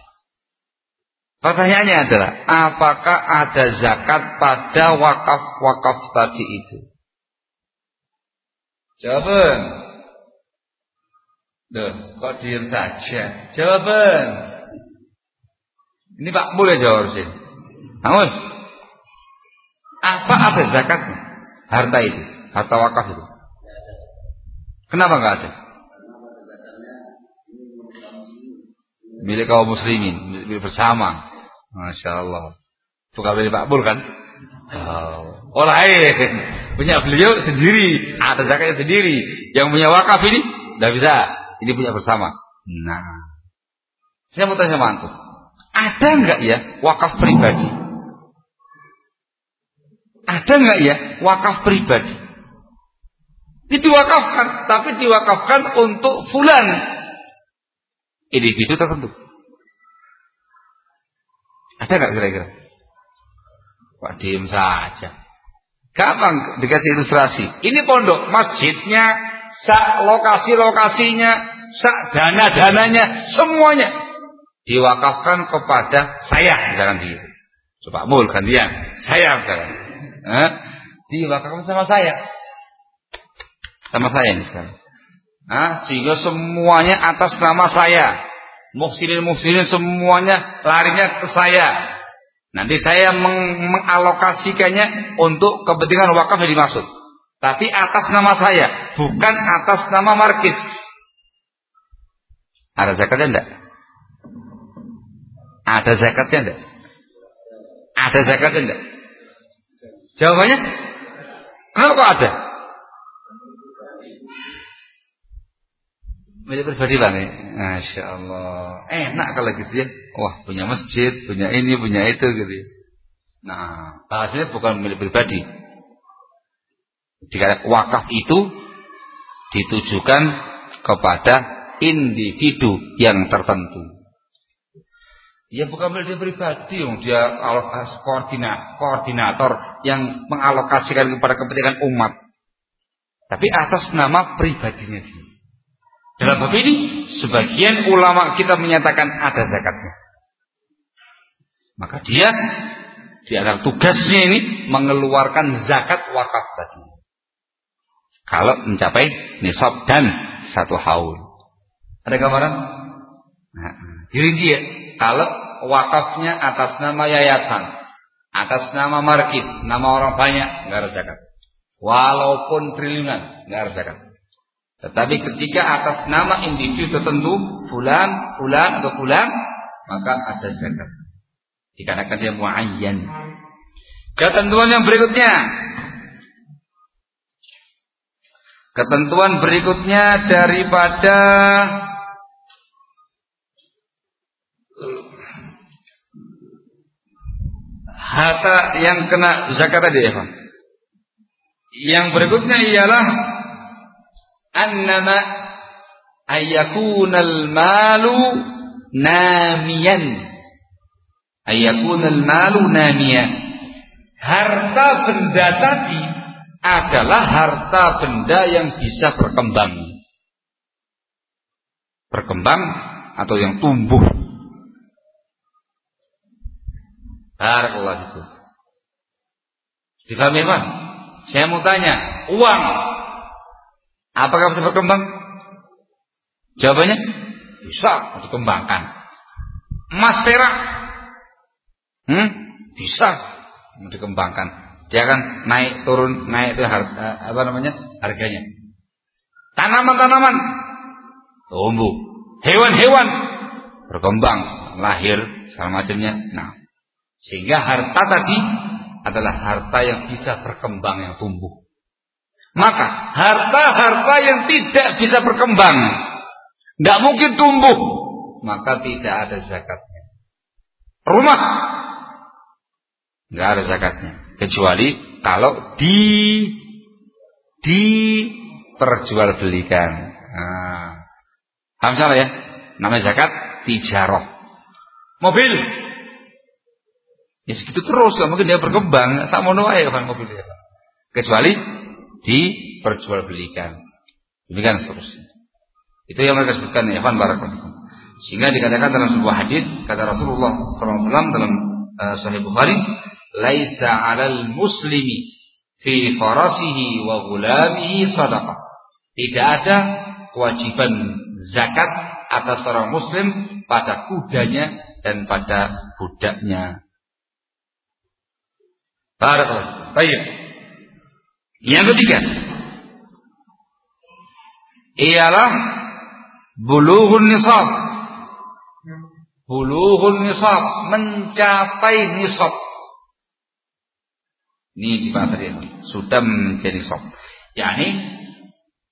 [SPEAKER 1] Pertanyaannya adalah, apakah ada zakat pada wakaf-wakaf tadi itu? Jawaban. Duh, kok diam saja? Jawaban. Ini Pak yang jawab sih. Namun, apa ada zakatnya? Harta itu, harta wakaf itu. Kenapa enggak ada? Milik kaum muslimin, bersama. Masya Allah. Bukan milik Pak Mul kan? Oh, oh lain. Punya beliau sendiri, ada zakatnya sendiri. Yang punya wakaf ini tidak bisa. Ini punya bersama. Nah, saya mau tanya sama antum. Ada nggak ya wakaf pribadi? Ada nggak ya wakaf pribadi? Diwakafkan, tapi diwakafkan untuk fulan. Individu tertentu. Ada nggak kira-kira? Pak diem saja. Gampang dikasih ilustrasi. Ini pondok, masjidnya, sak lokasi-lokasinya, sak dana-dananya, semuanya diwakafkan kepada saya misalkan di coba mul gantian saya misalkan eh, diwakafkan sama saya sama saya misalkan nah, sehingga semuanya atas nama saya muhsinin muhsinin semuanya larinya ke saya nanti saya meng mengalokasikannya untuk kepentingan wakaf yang dimaksud tapi atas nama saya bukan atas nama markis ada zakatnya enggak ada zakatnya enggak? Ada zakatnya enggak? Jawabannya? Kenapa ada? Milik pribadi bang ya? Masya Allah Enak kalau gitu ya Wah punya masjid, punya ini, punya itu gitu ya Nah hasilnya bukan milik pribadi Jika wakaf itu Ditujukan kepada individu yang tertentu Ya bukan milik pribadi, yang dia koordinator, koordinator yang mengalokasikan kepada kepentingan umat. Tapi atas nama pribadinya dia. Dalam bab ini, sebagian ulama kita menyatakan ada zakatnya. Maka dia di antara tugasnya ini mengeluarkan zakat wakaf tadi. Kalau mencapai nisab dan satu haul. Ada gambaran? Nah, dirinci ya. Kalau wakafnya atas nama yayasan, atas nama markis, nama orang banyak, nggak harus zakat. Walaupun triliunan, nggak harus zakat. Tetapi ketika atas nama individu tertentu, fulan, fulan atau fulan, maka ada zakat. Dikarenakan dia muayyan. Ketentuan yang berikutnya. Ketentuan berikutnya daripada harta yang kena zakat tadi ya Yang berikutnya ialah annama ayyakunal malu namiyan. Ayyakunal malu namiyan. Harta benda tadi adalah harta benda yang bisa berkembang. Berkembang atau yang tumbuh Barakallah itu. Difahami Pak? Saya mau tanya, uang apakah bisa berkembang? Jawabannya bisa dikembangkan. Emas perak hmm? bisa dikembangkan. Jangan naik turun naik itu harga, apa namanya harganya. Tanaman-tanaman tumbuh, hewan-hewan berkembang, lahir segala macamnya. Nah, Sehingga harta tadi adalah harta yang bisa berkembang yang tumbuh. Maka harta-harta yang tidak bisa berkembang, tidak mungkin tumbuh, maka tidak ada zakatnya. Rumah nggak ada zakatnya, kecuali kalau di diperjualbelikan. Nah, paham salah ya? Namanya zakat tijaroh. Mobil. Ya segitu terus, mungkin dia berkembang. Sama aja kan mobilnya. Kecuali diperjualbelikan. Demikian seterusnya. Itu yang mereka sebutkan ya barakallahu. Sehingga dikatakan dalam sebuah hadis kata Rasulullah SAW dalam uh, Sahih Bukhari, "Laisa 'alal muslimi fi farasihi wa ghulamihi sadaqah." Tidak ada kewajiban zakat atas seorang muslim pada kudanya dan pada budaknya. Barakallahu. Baik. Yang ketiga ialah bulughun nisab. Bulughun nisab mencapai nisab. Ini di bahasa ini sudah menjadi nisab. Yani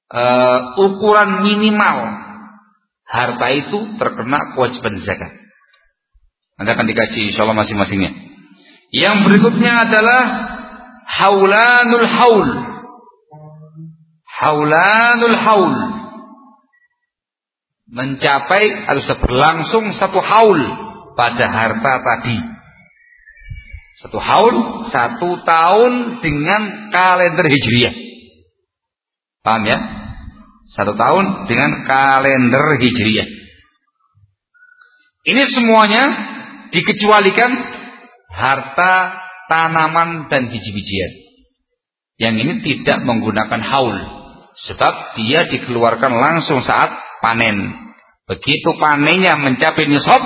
[SPEAKER 1] uh, ukuran minimal harta itu terkena kewajiban zakat. Anda akan dikaji insyaallah masing-masingnya. Yang berikutnya adalah haulanul haul. Haulanul haul. Mencapai atau berlangsung satu haul pada harta tadi. Satu haul satu tahun dengan kalender hijriah. Paham ya? Satu tahun dengan kalender hijriah. Ini semuanya dikecualikan harta tanaman dan biji-bijian. Yang ini tidak menggunakan haul. Sebab dia dikeluarkan langsung saat panen. Begitu panennya mencapai nisab,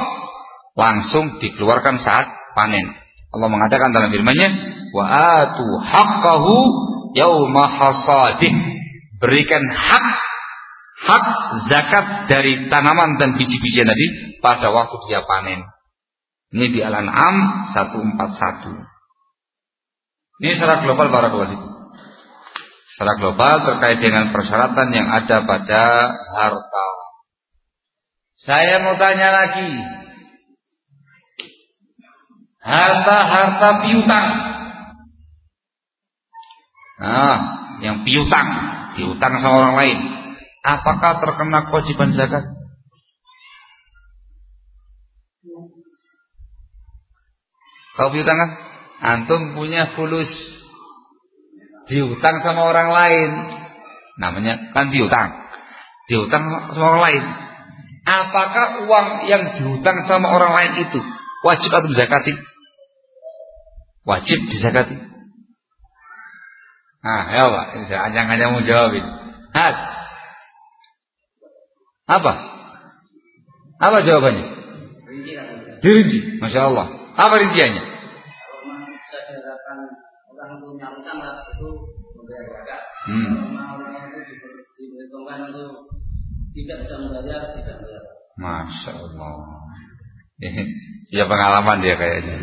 [SPEAKER 1] langsung dikeluarkan saat panen. Allah mengatakan dalam firman-Nya, "Wa atu haqqahu yauma hasadih." Berikan hak hak zakat dari tanaman dan biji-bijian tadi pada waktu dia panen. Ini di Al-An'am 141. Ini secara global para itu. Secara global terkait dengan persyaratan yang ada pada harta. Saya mau tanya lagi. Harta-harta piutang. Nah, yang piutang, diutang sama orang lain. Apakah terkena kewajiban zakat? Kau piutang kan? Antum punya fulus diutang sama orang lain. Namanya kan diutang. Diutang sama orang lain. Apakah uang yang diutang sama orang lain itu wajib atau zakati wajib dizakati. Nah ya pak saya anjang-anjang mau jawab ini. Apa? Apa jawabannya? Dirinci masya Allah. Apa rinciannya Hmm. tidak bisa membayar, tidak bayar. Masya Allah. ya pengalaman dia kayaknya.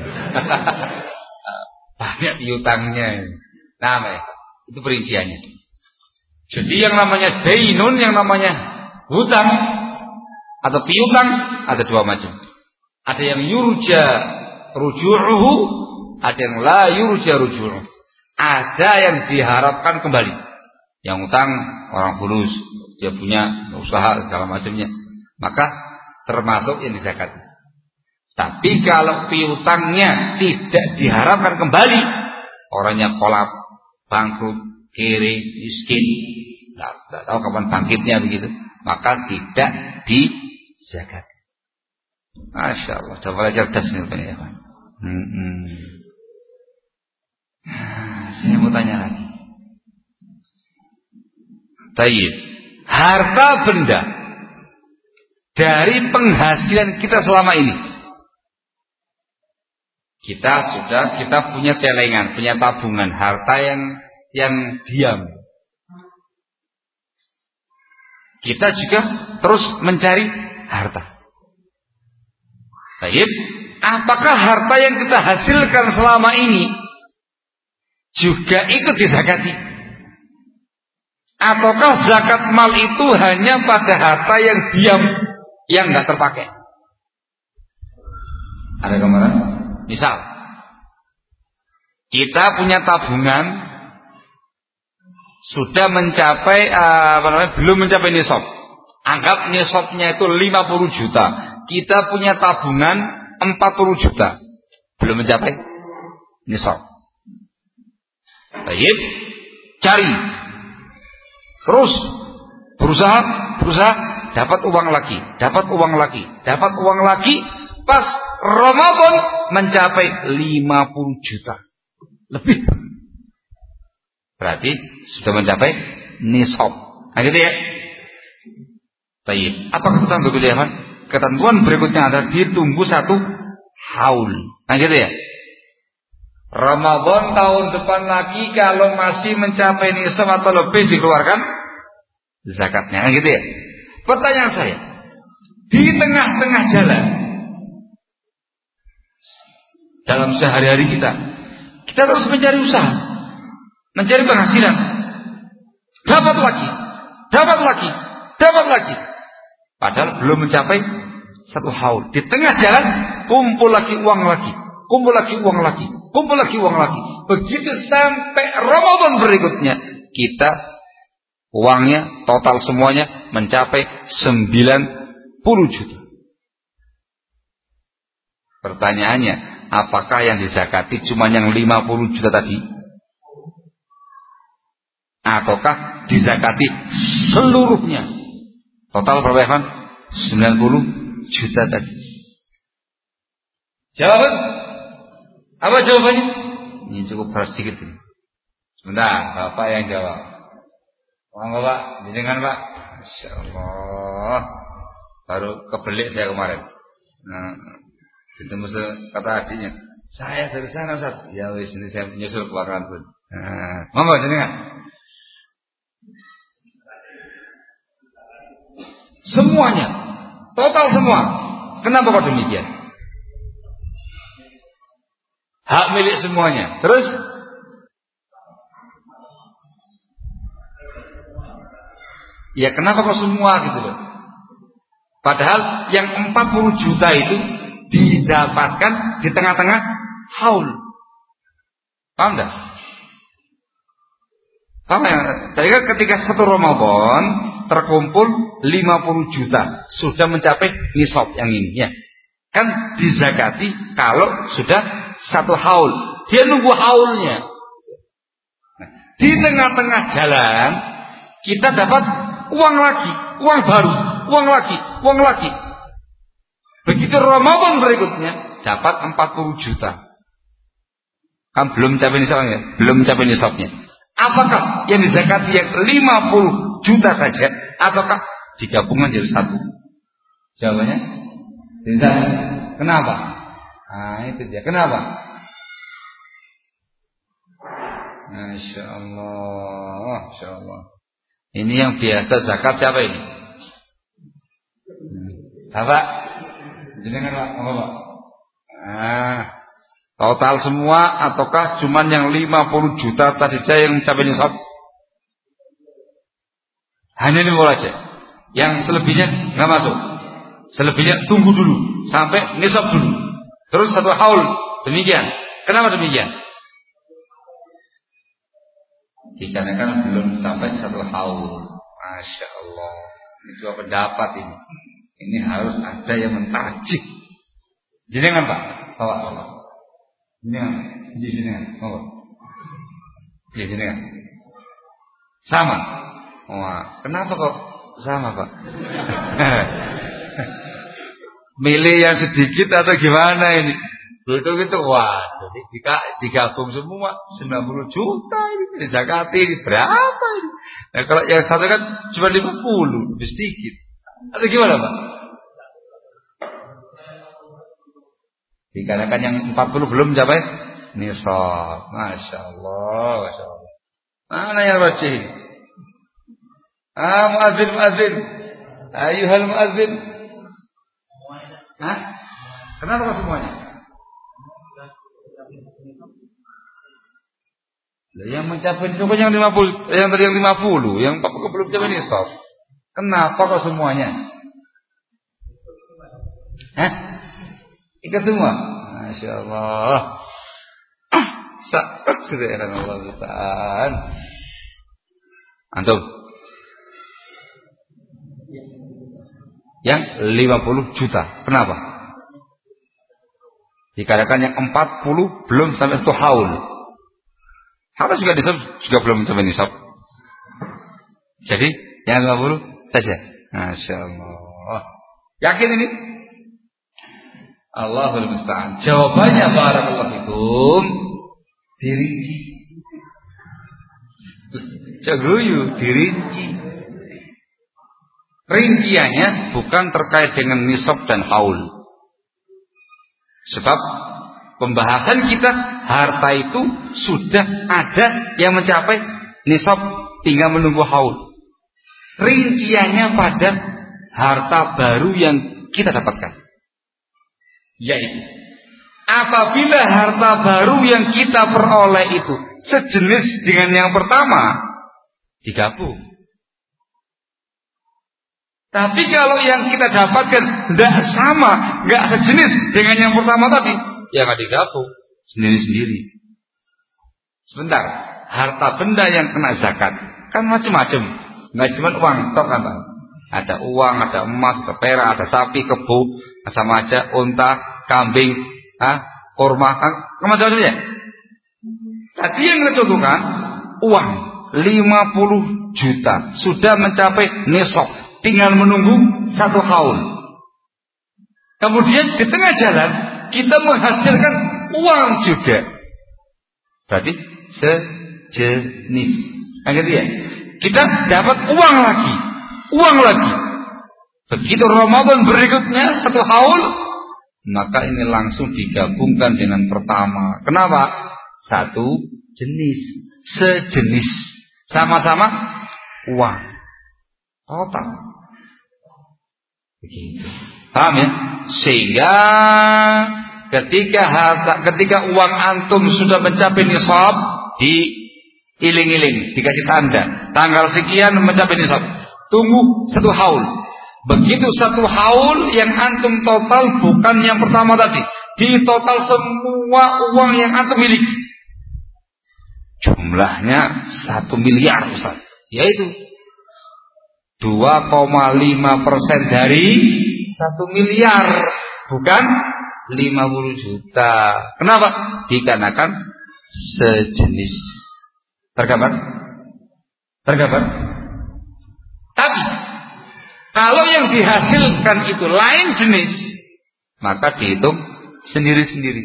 [SPEAKER 1] Banyak piutangnya. Nah, itu perinciannya. Jadi yang namanya dainun, yang namanya hutang atau piutang ada dua macam. Ada yang yurja ruju'uhu, ada yang la yurja ruju'uhu. Ada yang diharapkan kembali. Yang utang orang bulus, dia punya usaha segala macamnya, maka termasuk yang dizakati. Tapi kalau piutangnya tidak diharapkan kembali, orangnya kolap, bangkrut, kiri, miskin, tidak tahu kapan bangkitnya begitu, maka tidak dizakati. Masya Allah, coba cerdas nih Pak. Hmm, hmm. Nah, saya mau tanya lagi. Tayyib. Harta benda dari penghasilan kita selama ini. Kita sudah kita punya celengan, punya tabungan harta yang yang diam. Kita juga terus mencari harta. Tayyib. apakah harta yang kita hasilkan selama ini juga ikut dizakati? Ataukah zakat mal itu hanya pada harta yang diam, yang nggak terpakai? Ada gambaran? Misal, kita punya tabungan sudah mencapai uh, apa namanya belum mencapai nisab. Anggap nisabnya itu 50 juta. Kita punya tabungan 40 juta. Belum mencapai nisab. Baik, cari. Terus berusaha, berusaha dapat uang lagi, dapat uang lagi, dapat uang lagi. Pas Ramadan mencapai 50 juta. Lebih. Berarti sudah mencapai nisab. Nah gitu ya. Baik. Apa ketentuan berikutnya? Ketentuan berikutnya adalah ditunggu satu haul. Nah gitu ya. Ramadan tahun depan lagi kalau masih mencapai nisab atau lebih dikeluarkan zakatnya. Gitu ya. Pertanyaan saya, di tengah-tengah jalan dalam sehari-hari kita, kita terus mencari usaha, mencari penghasilan. Dapat lagi, dapat lagi, dapat lagi. Padahal belum mencapai satu haul. Di tengah jalan kumpul lagi uang lagi, kumpul lagi uang lagi, kumpul lagi uang lagi. Begitu sampai Ramadan berikutnya, kita uangnya total semuanya mencapai 90 juta. Pertanyaannya, apakah yang dizakati cuma yang 50 juta tadi? Ataukah dizakati seluruhnya? Total berapa ya, 90 juta tadi. Jawaban? Apa jawabannya? Ini cukup berat sedikit ini. Sebentar, Bapak yang jawab. Monggo Pak, jenengan Pak. Masya Allah. Baru kebelik saya kemarin. Nah, Ketemu kata adiknya, saya dari sana Ustaz. Ya wis ini saya menyusul ke pun. Nah, monggo jenengan. Semuanya, total semua. Kenapa kok demikian? Hak milik semuanya. Terus Ya kenapa kok semua gitu loh? Padahal yang 40 juta itu didapatkan di tengah-tengah haul. Paham enggak? Paham ya? Jadi ketika satu Ramadan terkumpul 50 juta sudah mencapai nisab yang ini ya. Kan dizakati kalau sudah satu haul. Dia nunggu haulnya. Nah, di tengah-tengah jalan kita dapat uang lagi, uang baru, uang lagi, uang lagi. Begitu Ramadan berikutnya dapat 40 juta. Kan belum capai nisabnya, belum capai nisabnya. Apakah yang dizakati yang 50 juta saja ataukah digabungkan jadi satu? Jawabannya tidak. Kenapa? Nah, itu dia. Kenapa? Masya Allah, Masya Allah. Ini yang biasa zakat siapa ini? Bapak, Jenengan Pak? Ah, total semua ataukah cuman yang 50 juta tadi saya yang mencapai nisab? Hanya ini boleh aja. Yang selebihnya nggak masuk. Selebihnya tunggu dulu sampai nisab dulu. Terus satu haul demikian. Kenapa demikian? Dikarenakan belum sampai satu haul. Masya Allah. Ini juga pendapat ini. Ini harus ada yang mentajik. Jenengan Pak, bawa bawa. Jenengan, jenengan, bawa. Ya jenengan. Sama. Wah, kenapa kok sama Pak? Milih yang sedikit atau gimana ini? Itu gitu wah, jadi jika digabung semua 90 juta ini zakati ini berapa ini? Nah, kalau yang satu kan cuma 50, lebih sedikit. Atau gimana Pak? Dikarenakan yang 40 belum mencapai nisab. Masya Allah, Masya Allah. Mana yang wajib? Ah, muazin, muazin. Ayuhal muazin. Hah? Kenapa kok semuanya? yang mencapai cukup yang 50, eh, yang tadi yang 50, yang 40 belum capai nisab. Kenapa kok semuanya? Hah? Ikat semua. Masya Allah. Sakit gitu ya Allah Antum. Yang 50 juta. Kenapa? Dikarenakan yang 40 belum sampai satu haul. Harus juga nisab juga belum sampai nisab. Jadi yang 50 saja. Masya Allah. Yakin ini? Allahul Musta'an. Jawabannya barakallahu fikum dirinci. Ceguyu dirinci. Rinciannya bukan terkait dengan nisab dan haul. Sebab pembahasan kita harta itu sudah ada yang mencapai nisab tinggal menunggu haul. Rinciannya pada harta baru yang kita dapatkan. Yaitu apabila harta baru yang kita peroleh itu sejenis dengan yang pertama digabung. Tapi kalau yang kita dapatkan tidak sama, nggak sejenis dengan yang pertama tadi, ya nggak digabung. Sendiri-sendiri. Sebentar, harta benda yang kena zakat kan macam-macam, nggak cuma uang, toh kan Ada uang, ada emas, ada perak, ada sapi, kebu, sama aja unta, kambing, ah, kurma, kan, macam-macam ya. Tadi yang kita uang 50 juta. Sudah mencapai nisab, tinggal menunggu satu haul. Kemudian di tengah jalan kita menghasilkan uang juga. Berarti sejenis. Gitu ya. Kita dapat uang lagi, uang lagi. Begitu Ramadan berikutnya satu haul, maka ini langsung digabungkan dengan pertama. Kenapa? Satu jenis, sejenis, sama-sama uang. Total. Paham ya? Sehingga ketika harta, ketika uang antum sudah mencapai nisab di iling-iling dikasih tanda tanggal sekian mencapai nisab tunggu satu haul Begitu satu haul yang antum total bukan yang pertama tadi. Di total semua uang yang antum miliki. Jumlahnya satu miliar Ustaz. Yaitu 2,5 persen dari satu miliar. Bukan 50 juta. Kenapa? Dikarenakan sejenis. Tergambar? Tergambar? Tapi kalau yang dihasilkan itu lain jenis, maka dihitung sendiri-sendiri.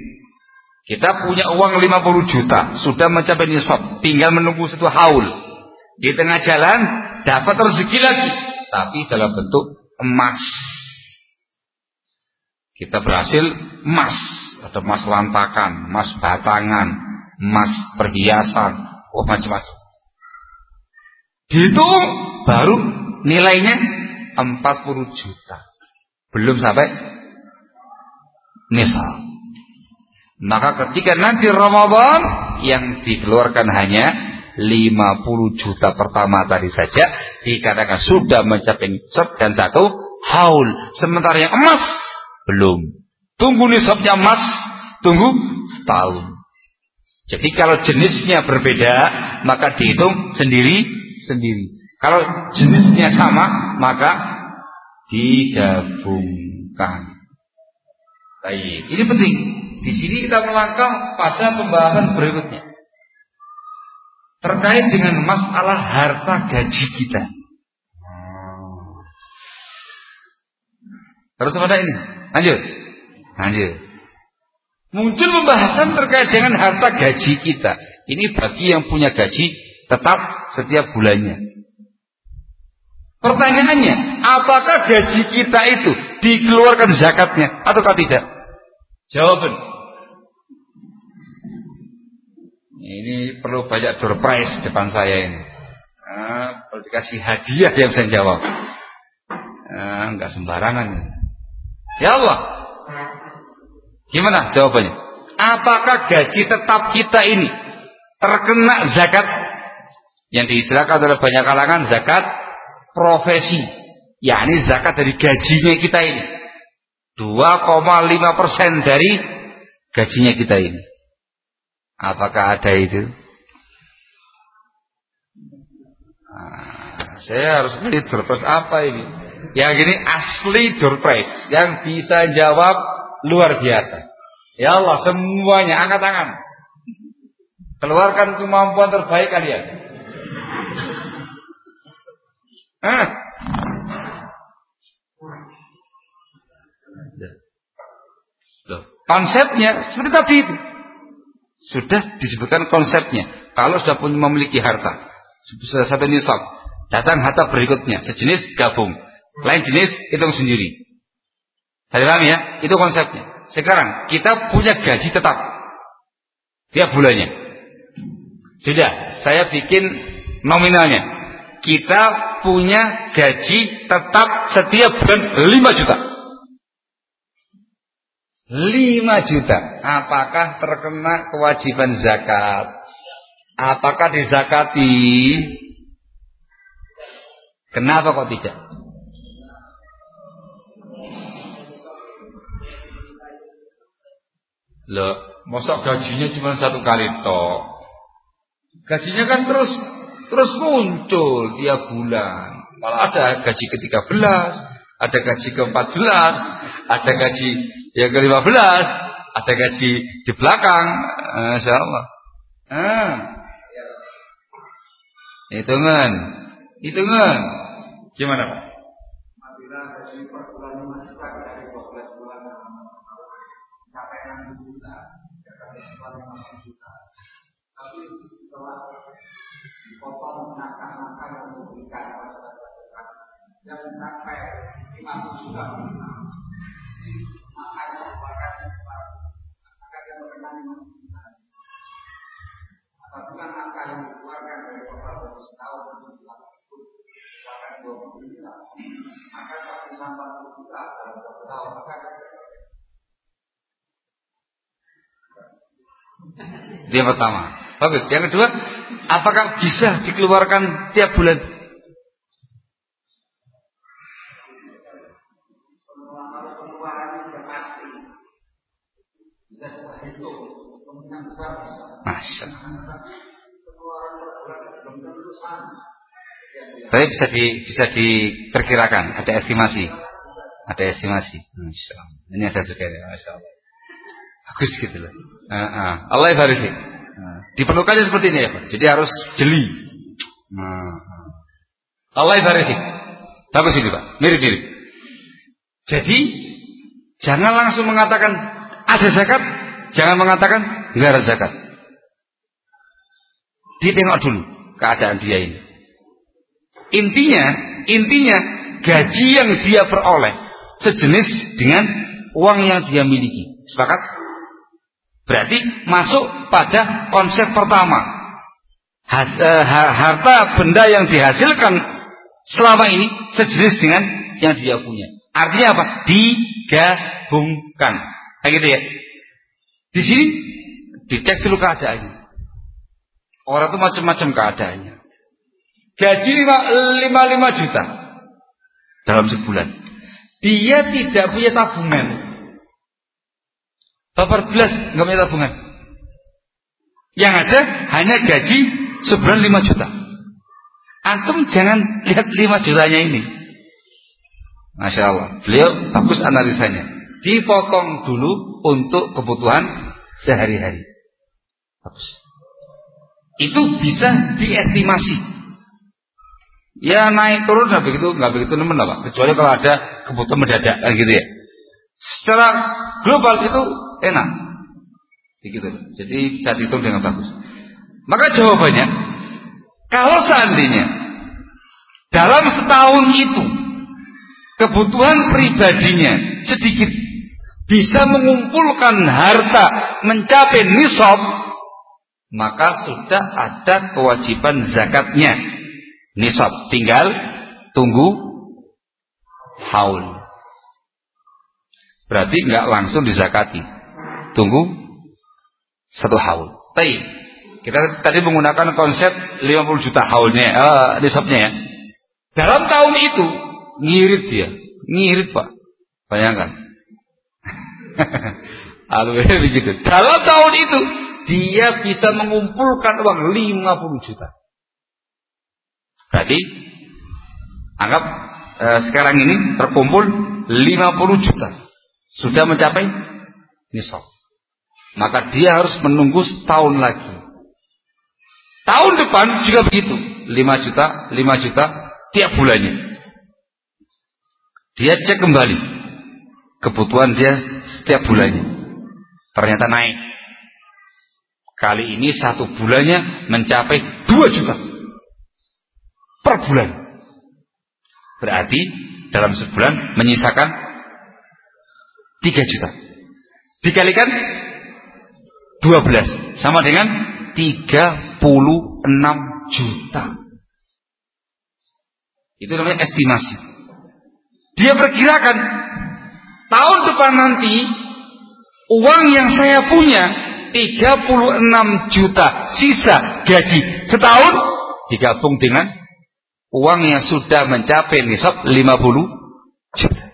[SPEAKER 1] Kita punya uang 50 juta, sudah mencapai nisab, tinggal menunggu satu haul. Di tengah jalan dapat rezeki lagi, tapi dalam bentuk emas. Kita berhasil emas, ada emas lantakan, emas batangan, emas perhiasan, oh macam-macam. Itu baru nilainya 40 juta. Belum sampai nisab. Maka ketika nanti Ramadan yang dikeluarkan hanya 50 juta pertama tadi saja dikatakan sudah mencapai nisab dan satu haul. Sementara yang emas belum. Tunggu nisabnya emas, tunggu setahun. Jadi kalau jenisnya berbeda, maka dihitung sendiri-sendiri. Kalau jenisnya sama, maka digabungkan. Baik, ini penting. Di sini kita melangkah pada pembahasan berikutnya. Terkait dengan masalah harta gaji kita. Terus pada ini, lanjut, lanjut. Muncul pembahasan terkait dengan harta gaji kita. Ini bagi yang punya gaji tetap setiap bulannya. Pertanyaannya, apakah gaji kita itu dikeluarkan zakatnya ataukah tidak? Jawaban. Ini perlu banyak door prize depan saya ini. Nah, perlu dikasih hadiah yang saya jawab. Nah, enggak sembarangan. Ya Allah. Gimana jawabannya? Apakah gaji tetap kita ini terkena zakat yang diistilahkan oleh banyak kalangan zakat profesi yakni zakat dari gajinya kita ini 2,5 persen dari gajinya kita ini apakah ada itu? Nah, saya harus beli doorprize apa ini? Yang ini asli doorprize yang bisa jawab luar biasa. Ya Allah semuanya angkat tangan. Keluarkan kemampuan terbaik kalian? Loh, konsepnya seperti tadi itu. Sudah disebutkan konsepnya. Kalau sudah punya memiliki harta, sudah satu nisab, datang harta berikutnya, sejenis gabung, lain jenis hitung sendiri. Saya paham ya? Itu konsepnya. Sekarang kita punya gaji tetap tiap bulannya. Sudah, saya bikin nominalnya kita punya gaji tetap setiap bulan 5 juta. 5 juta. Apakah terkena kewajiban zakat? Apakah dizakati? Kenapa kok tidak? Loh, mosok gajinya cuma satu kali toh. Gajinya kan terus Terus muncul tiap bulan. Malah ada gaji ke-13, ada gaji ke-14, ada gaji yang ke-15, ada gaji di belakang. Masya Allah. Ah. Hitungan. Hitungan. Gimana Pak? Apabila gaji per bulan 5 juta dari 12 bulan sampai 6 juta, ya kan 5 juta. Tapi setelah potong nakah-nakah yang diberikan yang sampai 50 juta makanya merupakan akan yang berkenan apabila angka yang dikeluarkan dari beberapa tahun sampai 20 juta maka satu sampai 40 juta dalam satu tahun maka dia pertama Bagus. Yang kedua, apakah bisa dikeluarkan tiap bulan? Masya Tapi bisa di bisa diperkirakan, ada estimasi, ada estimasi. Masya Allah. Ini saya suka ya, Masya Allah. Bagus gitu loh. Uh, uh. Allah ya Nah, diperlukannya seperti ini ya Pak. Jadi harus jeli. Nah, Allah ibarat Bagus ini Pak. Mirip-mirip. Jadi jangan langsung mengatakan ada zakat, jangan mengatakan nggak ada zakat. Ditengok dulu keadaan dia ini. Intinya, intinya gaji yang dia peroleh sejenis dengan uang yang dia miliki. Sepakat? Berarti masuk pada konsep pertama. Eh, harta benda yang dihasilkan selama ini sejenis dengan yang dia punya. Artinya apa? Digabungkan. Kayak gitu ya. Di sini dicek dulu keadaannya. Orang itu macam-macam keadaannya. Gaji 5, 5 juta dalam sebulan. Dia tidak punya tabungan. Bapak belas nggak punya tabungan. Yang ada hanya gaji sebulan 5 juta. Antum jangan lihat 5 jutanya ini. Masya Allah. Beliau bagus analisanya. Dipotong dulu untuk kebutuhan sehari-hari. Bagus. Itu bisa diestimasi. Ya naik turun nggak begitu nggak begitu nemen lah. Kecuali kalau ada kebutuhan mendadak gitu ya. Secara global itu enak. Begitu. Jadi bisa dihitung dengan bagus. Maka jawabannya, kalau seandainya dalam setahun itu kebutuhan pribadinya sedikit bisa mengumpulkan harta mencapai nisab, maka sudah ada kewajiban zakatnya. Nisab tinggal tunggu haul. Berarti nggak langsung dizakati tunggu satu haul. Tapi kita tadi menggunakan konsep 50 juta haulnya, uh, nisabnya ya. Dalam tahun itu ngirit dia, ngirit pak, bayangkan. Aduh begitu. Dalam tahun itu dia bisa mengumpulkan uang 50 juta. Berarti anggap eh, sekarang ini terkumpul 50 juta. Sudah mencapai nisab. Maka dia harus menunggu setahun lagi. Tahun depan juga begitu. 5 juta, 5 juta tiap bulannya. Dia cek kembali kebutuhan dia setiap bulannya. Ternyata naik. Kali ini satu bulannya mencapai 2 juta per bulan. Berarti dalam sebulan menyisakan 3 juta. Dikalikan 12 sama dengan 36 juta. Itu namanya estimasi. Dia perkirakan tahun depan nanti uang yang saya punya 36 juta sisa gaji setahun digabung dengan uang yang sudah mencapai nisab 50 juta.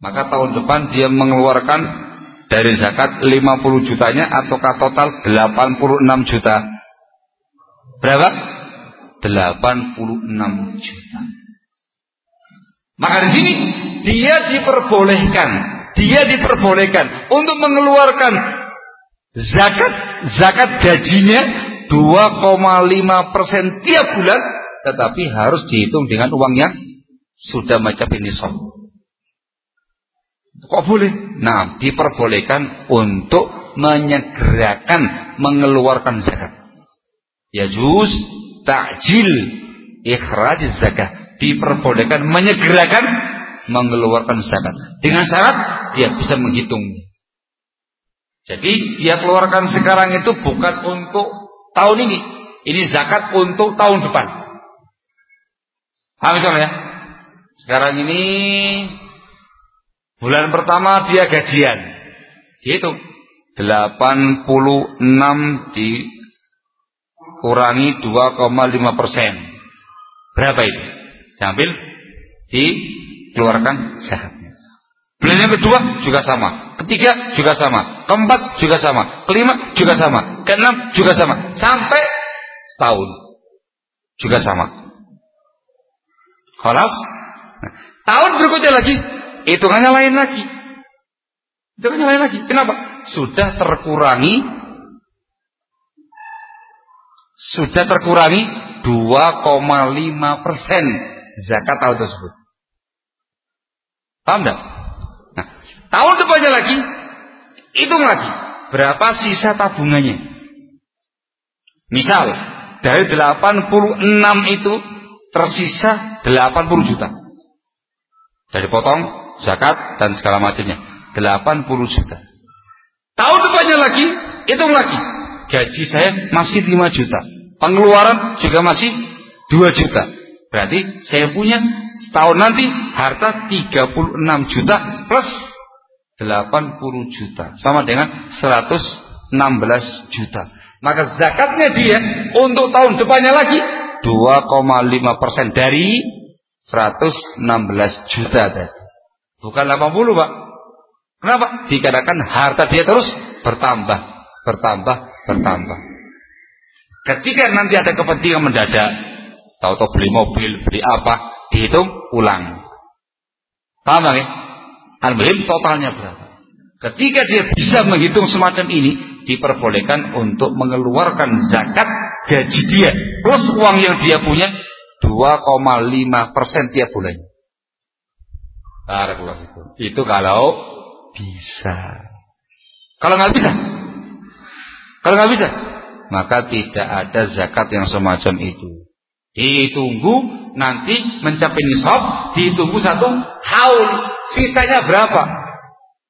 [SPEAKER 1] Maka tahun depan dia mengeluarkan dari zakat 50 jutanya ataukah total 86 juta. Berapa? 86 juta. Maka di sini dia diperbolehkan, dia diperbolehkan untuk mengeluarkan zakat zakat gajinya 2,5 persen tiap bulan, tetapi harus dihitung dengan uang yang sudah mencapai nisab. Kok boleh? Nah, diperbolehkan untuk menyegerakan mengeluarkan zakat. Ya juz takjil ikhraj zakat. Diperbolehkan menyegerakan mengeluarkan zakat. Dengan syarat dia bisa menghitung. Jadi dia keluarkan sekarang itu bukan untuk tahun ini. Ini zakat untuk tahun depan. Paham ya? Sekarang ini Bulan pertama dia gajian. Dihitung. 86 dikurangi 2,5 persen. Berapa itu? Diambil, dikeluarkan zakatnya. Bulan yang kedua juga sama. Ketiga juga sama. Keempat juga sama. Kelima juga sama. Keenam juga sama. Sampai setahun juga sama. Kholas. Nah, tahun berikutnya lagi hitungannya lain lagi. Hitungannya lain lagi. Kenapa? Sudah terkurangi sudah terkurangi 2,5 persen zakat tahun tersebut. Paham tidak? Tahun depannya lagi, hitung lagi berapa sisa tabungannya. Misal dari 86 itu tersisa 80 juta. Dari potong zakat dan segala macamnya. 80 juta. Tahun depannya lagi, hitung lagi. Gaji saya masih 5 juta. Pengeluaran juga masih 2 juta. Berarti saya punya setahun nanti harta 36 juta plus 80 juta. Sama dengan 116 juta. Maka zakatnya dia untuk tahun depannya lagi 2,5 persen dari 116 juta tadi. Bukan 80 pak. Kenapa? Dikatakan harta dia terus bertambah, bertambah, bertambah. Ketika nanti ada kepentingan mendadak, tahu-tahu beli mobil, beli apa, dihitung ulang. Paham ya? Al totalnya berapa? Ketika dia bisa menghitung semacam ini, diperbolehkan untuk mengeluarkan zakat gaji dia plus uang yang dia punya 2,5 persen tiap bulannya. Barakallahu Itu kalau bisa. Kalau nggak bisa, kalau nggak bisa, maka tidak ada zakat yang semacam itu. Ditunggu nanti mencapai nisab, ditunggu satu haul. Sisanya berapa?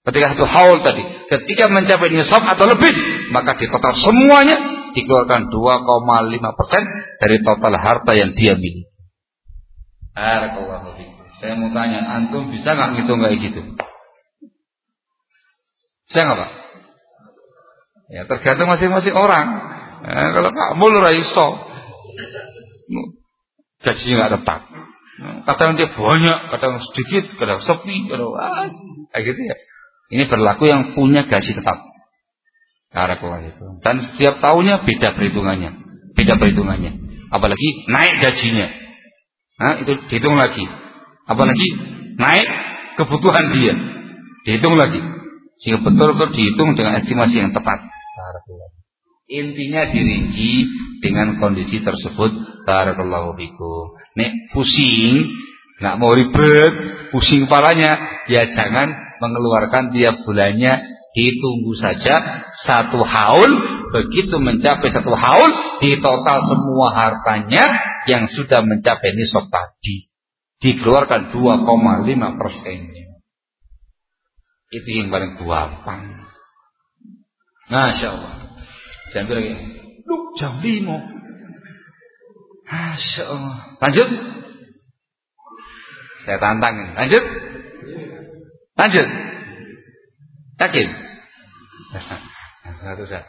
[SPEAKER 1] Ketika satu haul tadi, ketika mencapai nisab atau lebih, maka di total semuanya dikeluarkan 2,5 persen dari total harta yang dia miliki. Saya mau tanya, antum bisa nggak ngitung kayak gitu? Bisa nggak pak? Ya tergantung masing-masing orang. Eh, kalau Pak Mul iso. Gajinya nggak tetap. Kadang dia banyak, kadang sedikit, kadang sepi, kadang ah, kayak gitu ya. Ini berlaku yang punya gaji tetap. itu. Dan setiap tahunnya beda perhitungannya, beda perhitungannya. Apalagi naik gajinya, nah, itu dihitung lagi. Apalagi naik kebutuhan dia, dihitung lagi. Sehingga betul-betul dihitung dengan estimasi yang tepat. Intinya dirinci dengan kondisi tersebut. Barakallahu fikum. Nek pusing, nggak mau ribet, pusing kepalanya, ya jangan mengeluarkan tiap bulannya. Ditunggu saja satu haul, begitu mencapai satu haul, di total semua hartanya yang sudah mencapai nisab tadi dikeluarkan 2,5 persennya. Itu yang paling gampang. Masya Allah. Jam berapa? Lu jam 5. Masya Allah. Lanjut. Saya tantang ini. Lanjut. Lanjut. Yakin? Satu saya.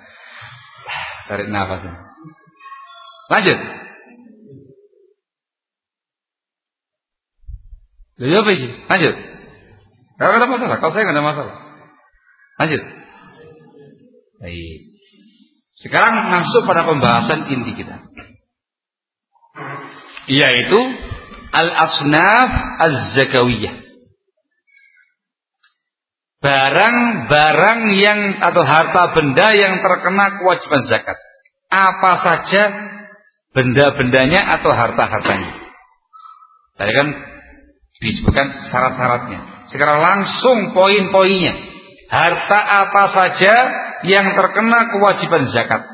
[SPEAKER 1] Tarik nafas. Lanjut. Lalu apa ini? Lanjut. Kalau ada masalah, kalau saya nggak ada masalah. Lanjut. Baik. Sekarang masuk pada pembahasan inti kita yaitu al-asnaf az-zakawiyah. Barang-barang yang atau harta benda yang terkena kewajiban zakat. Apa saja benda-bendanya atau harta-hartanya. Tadi kan disebutkan syarat-syaratnya. Sekarang langsung poin-poinnya. Harta apa saja yang terkena kewajiban zakat.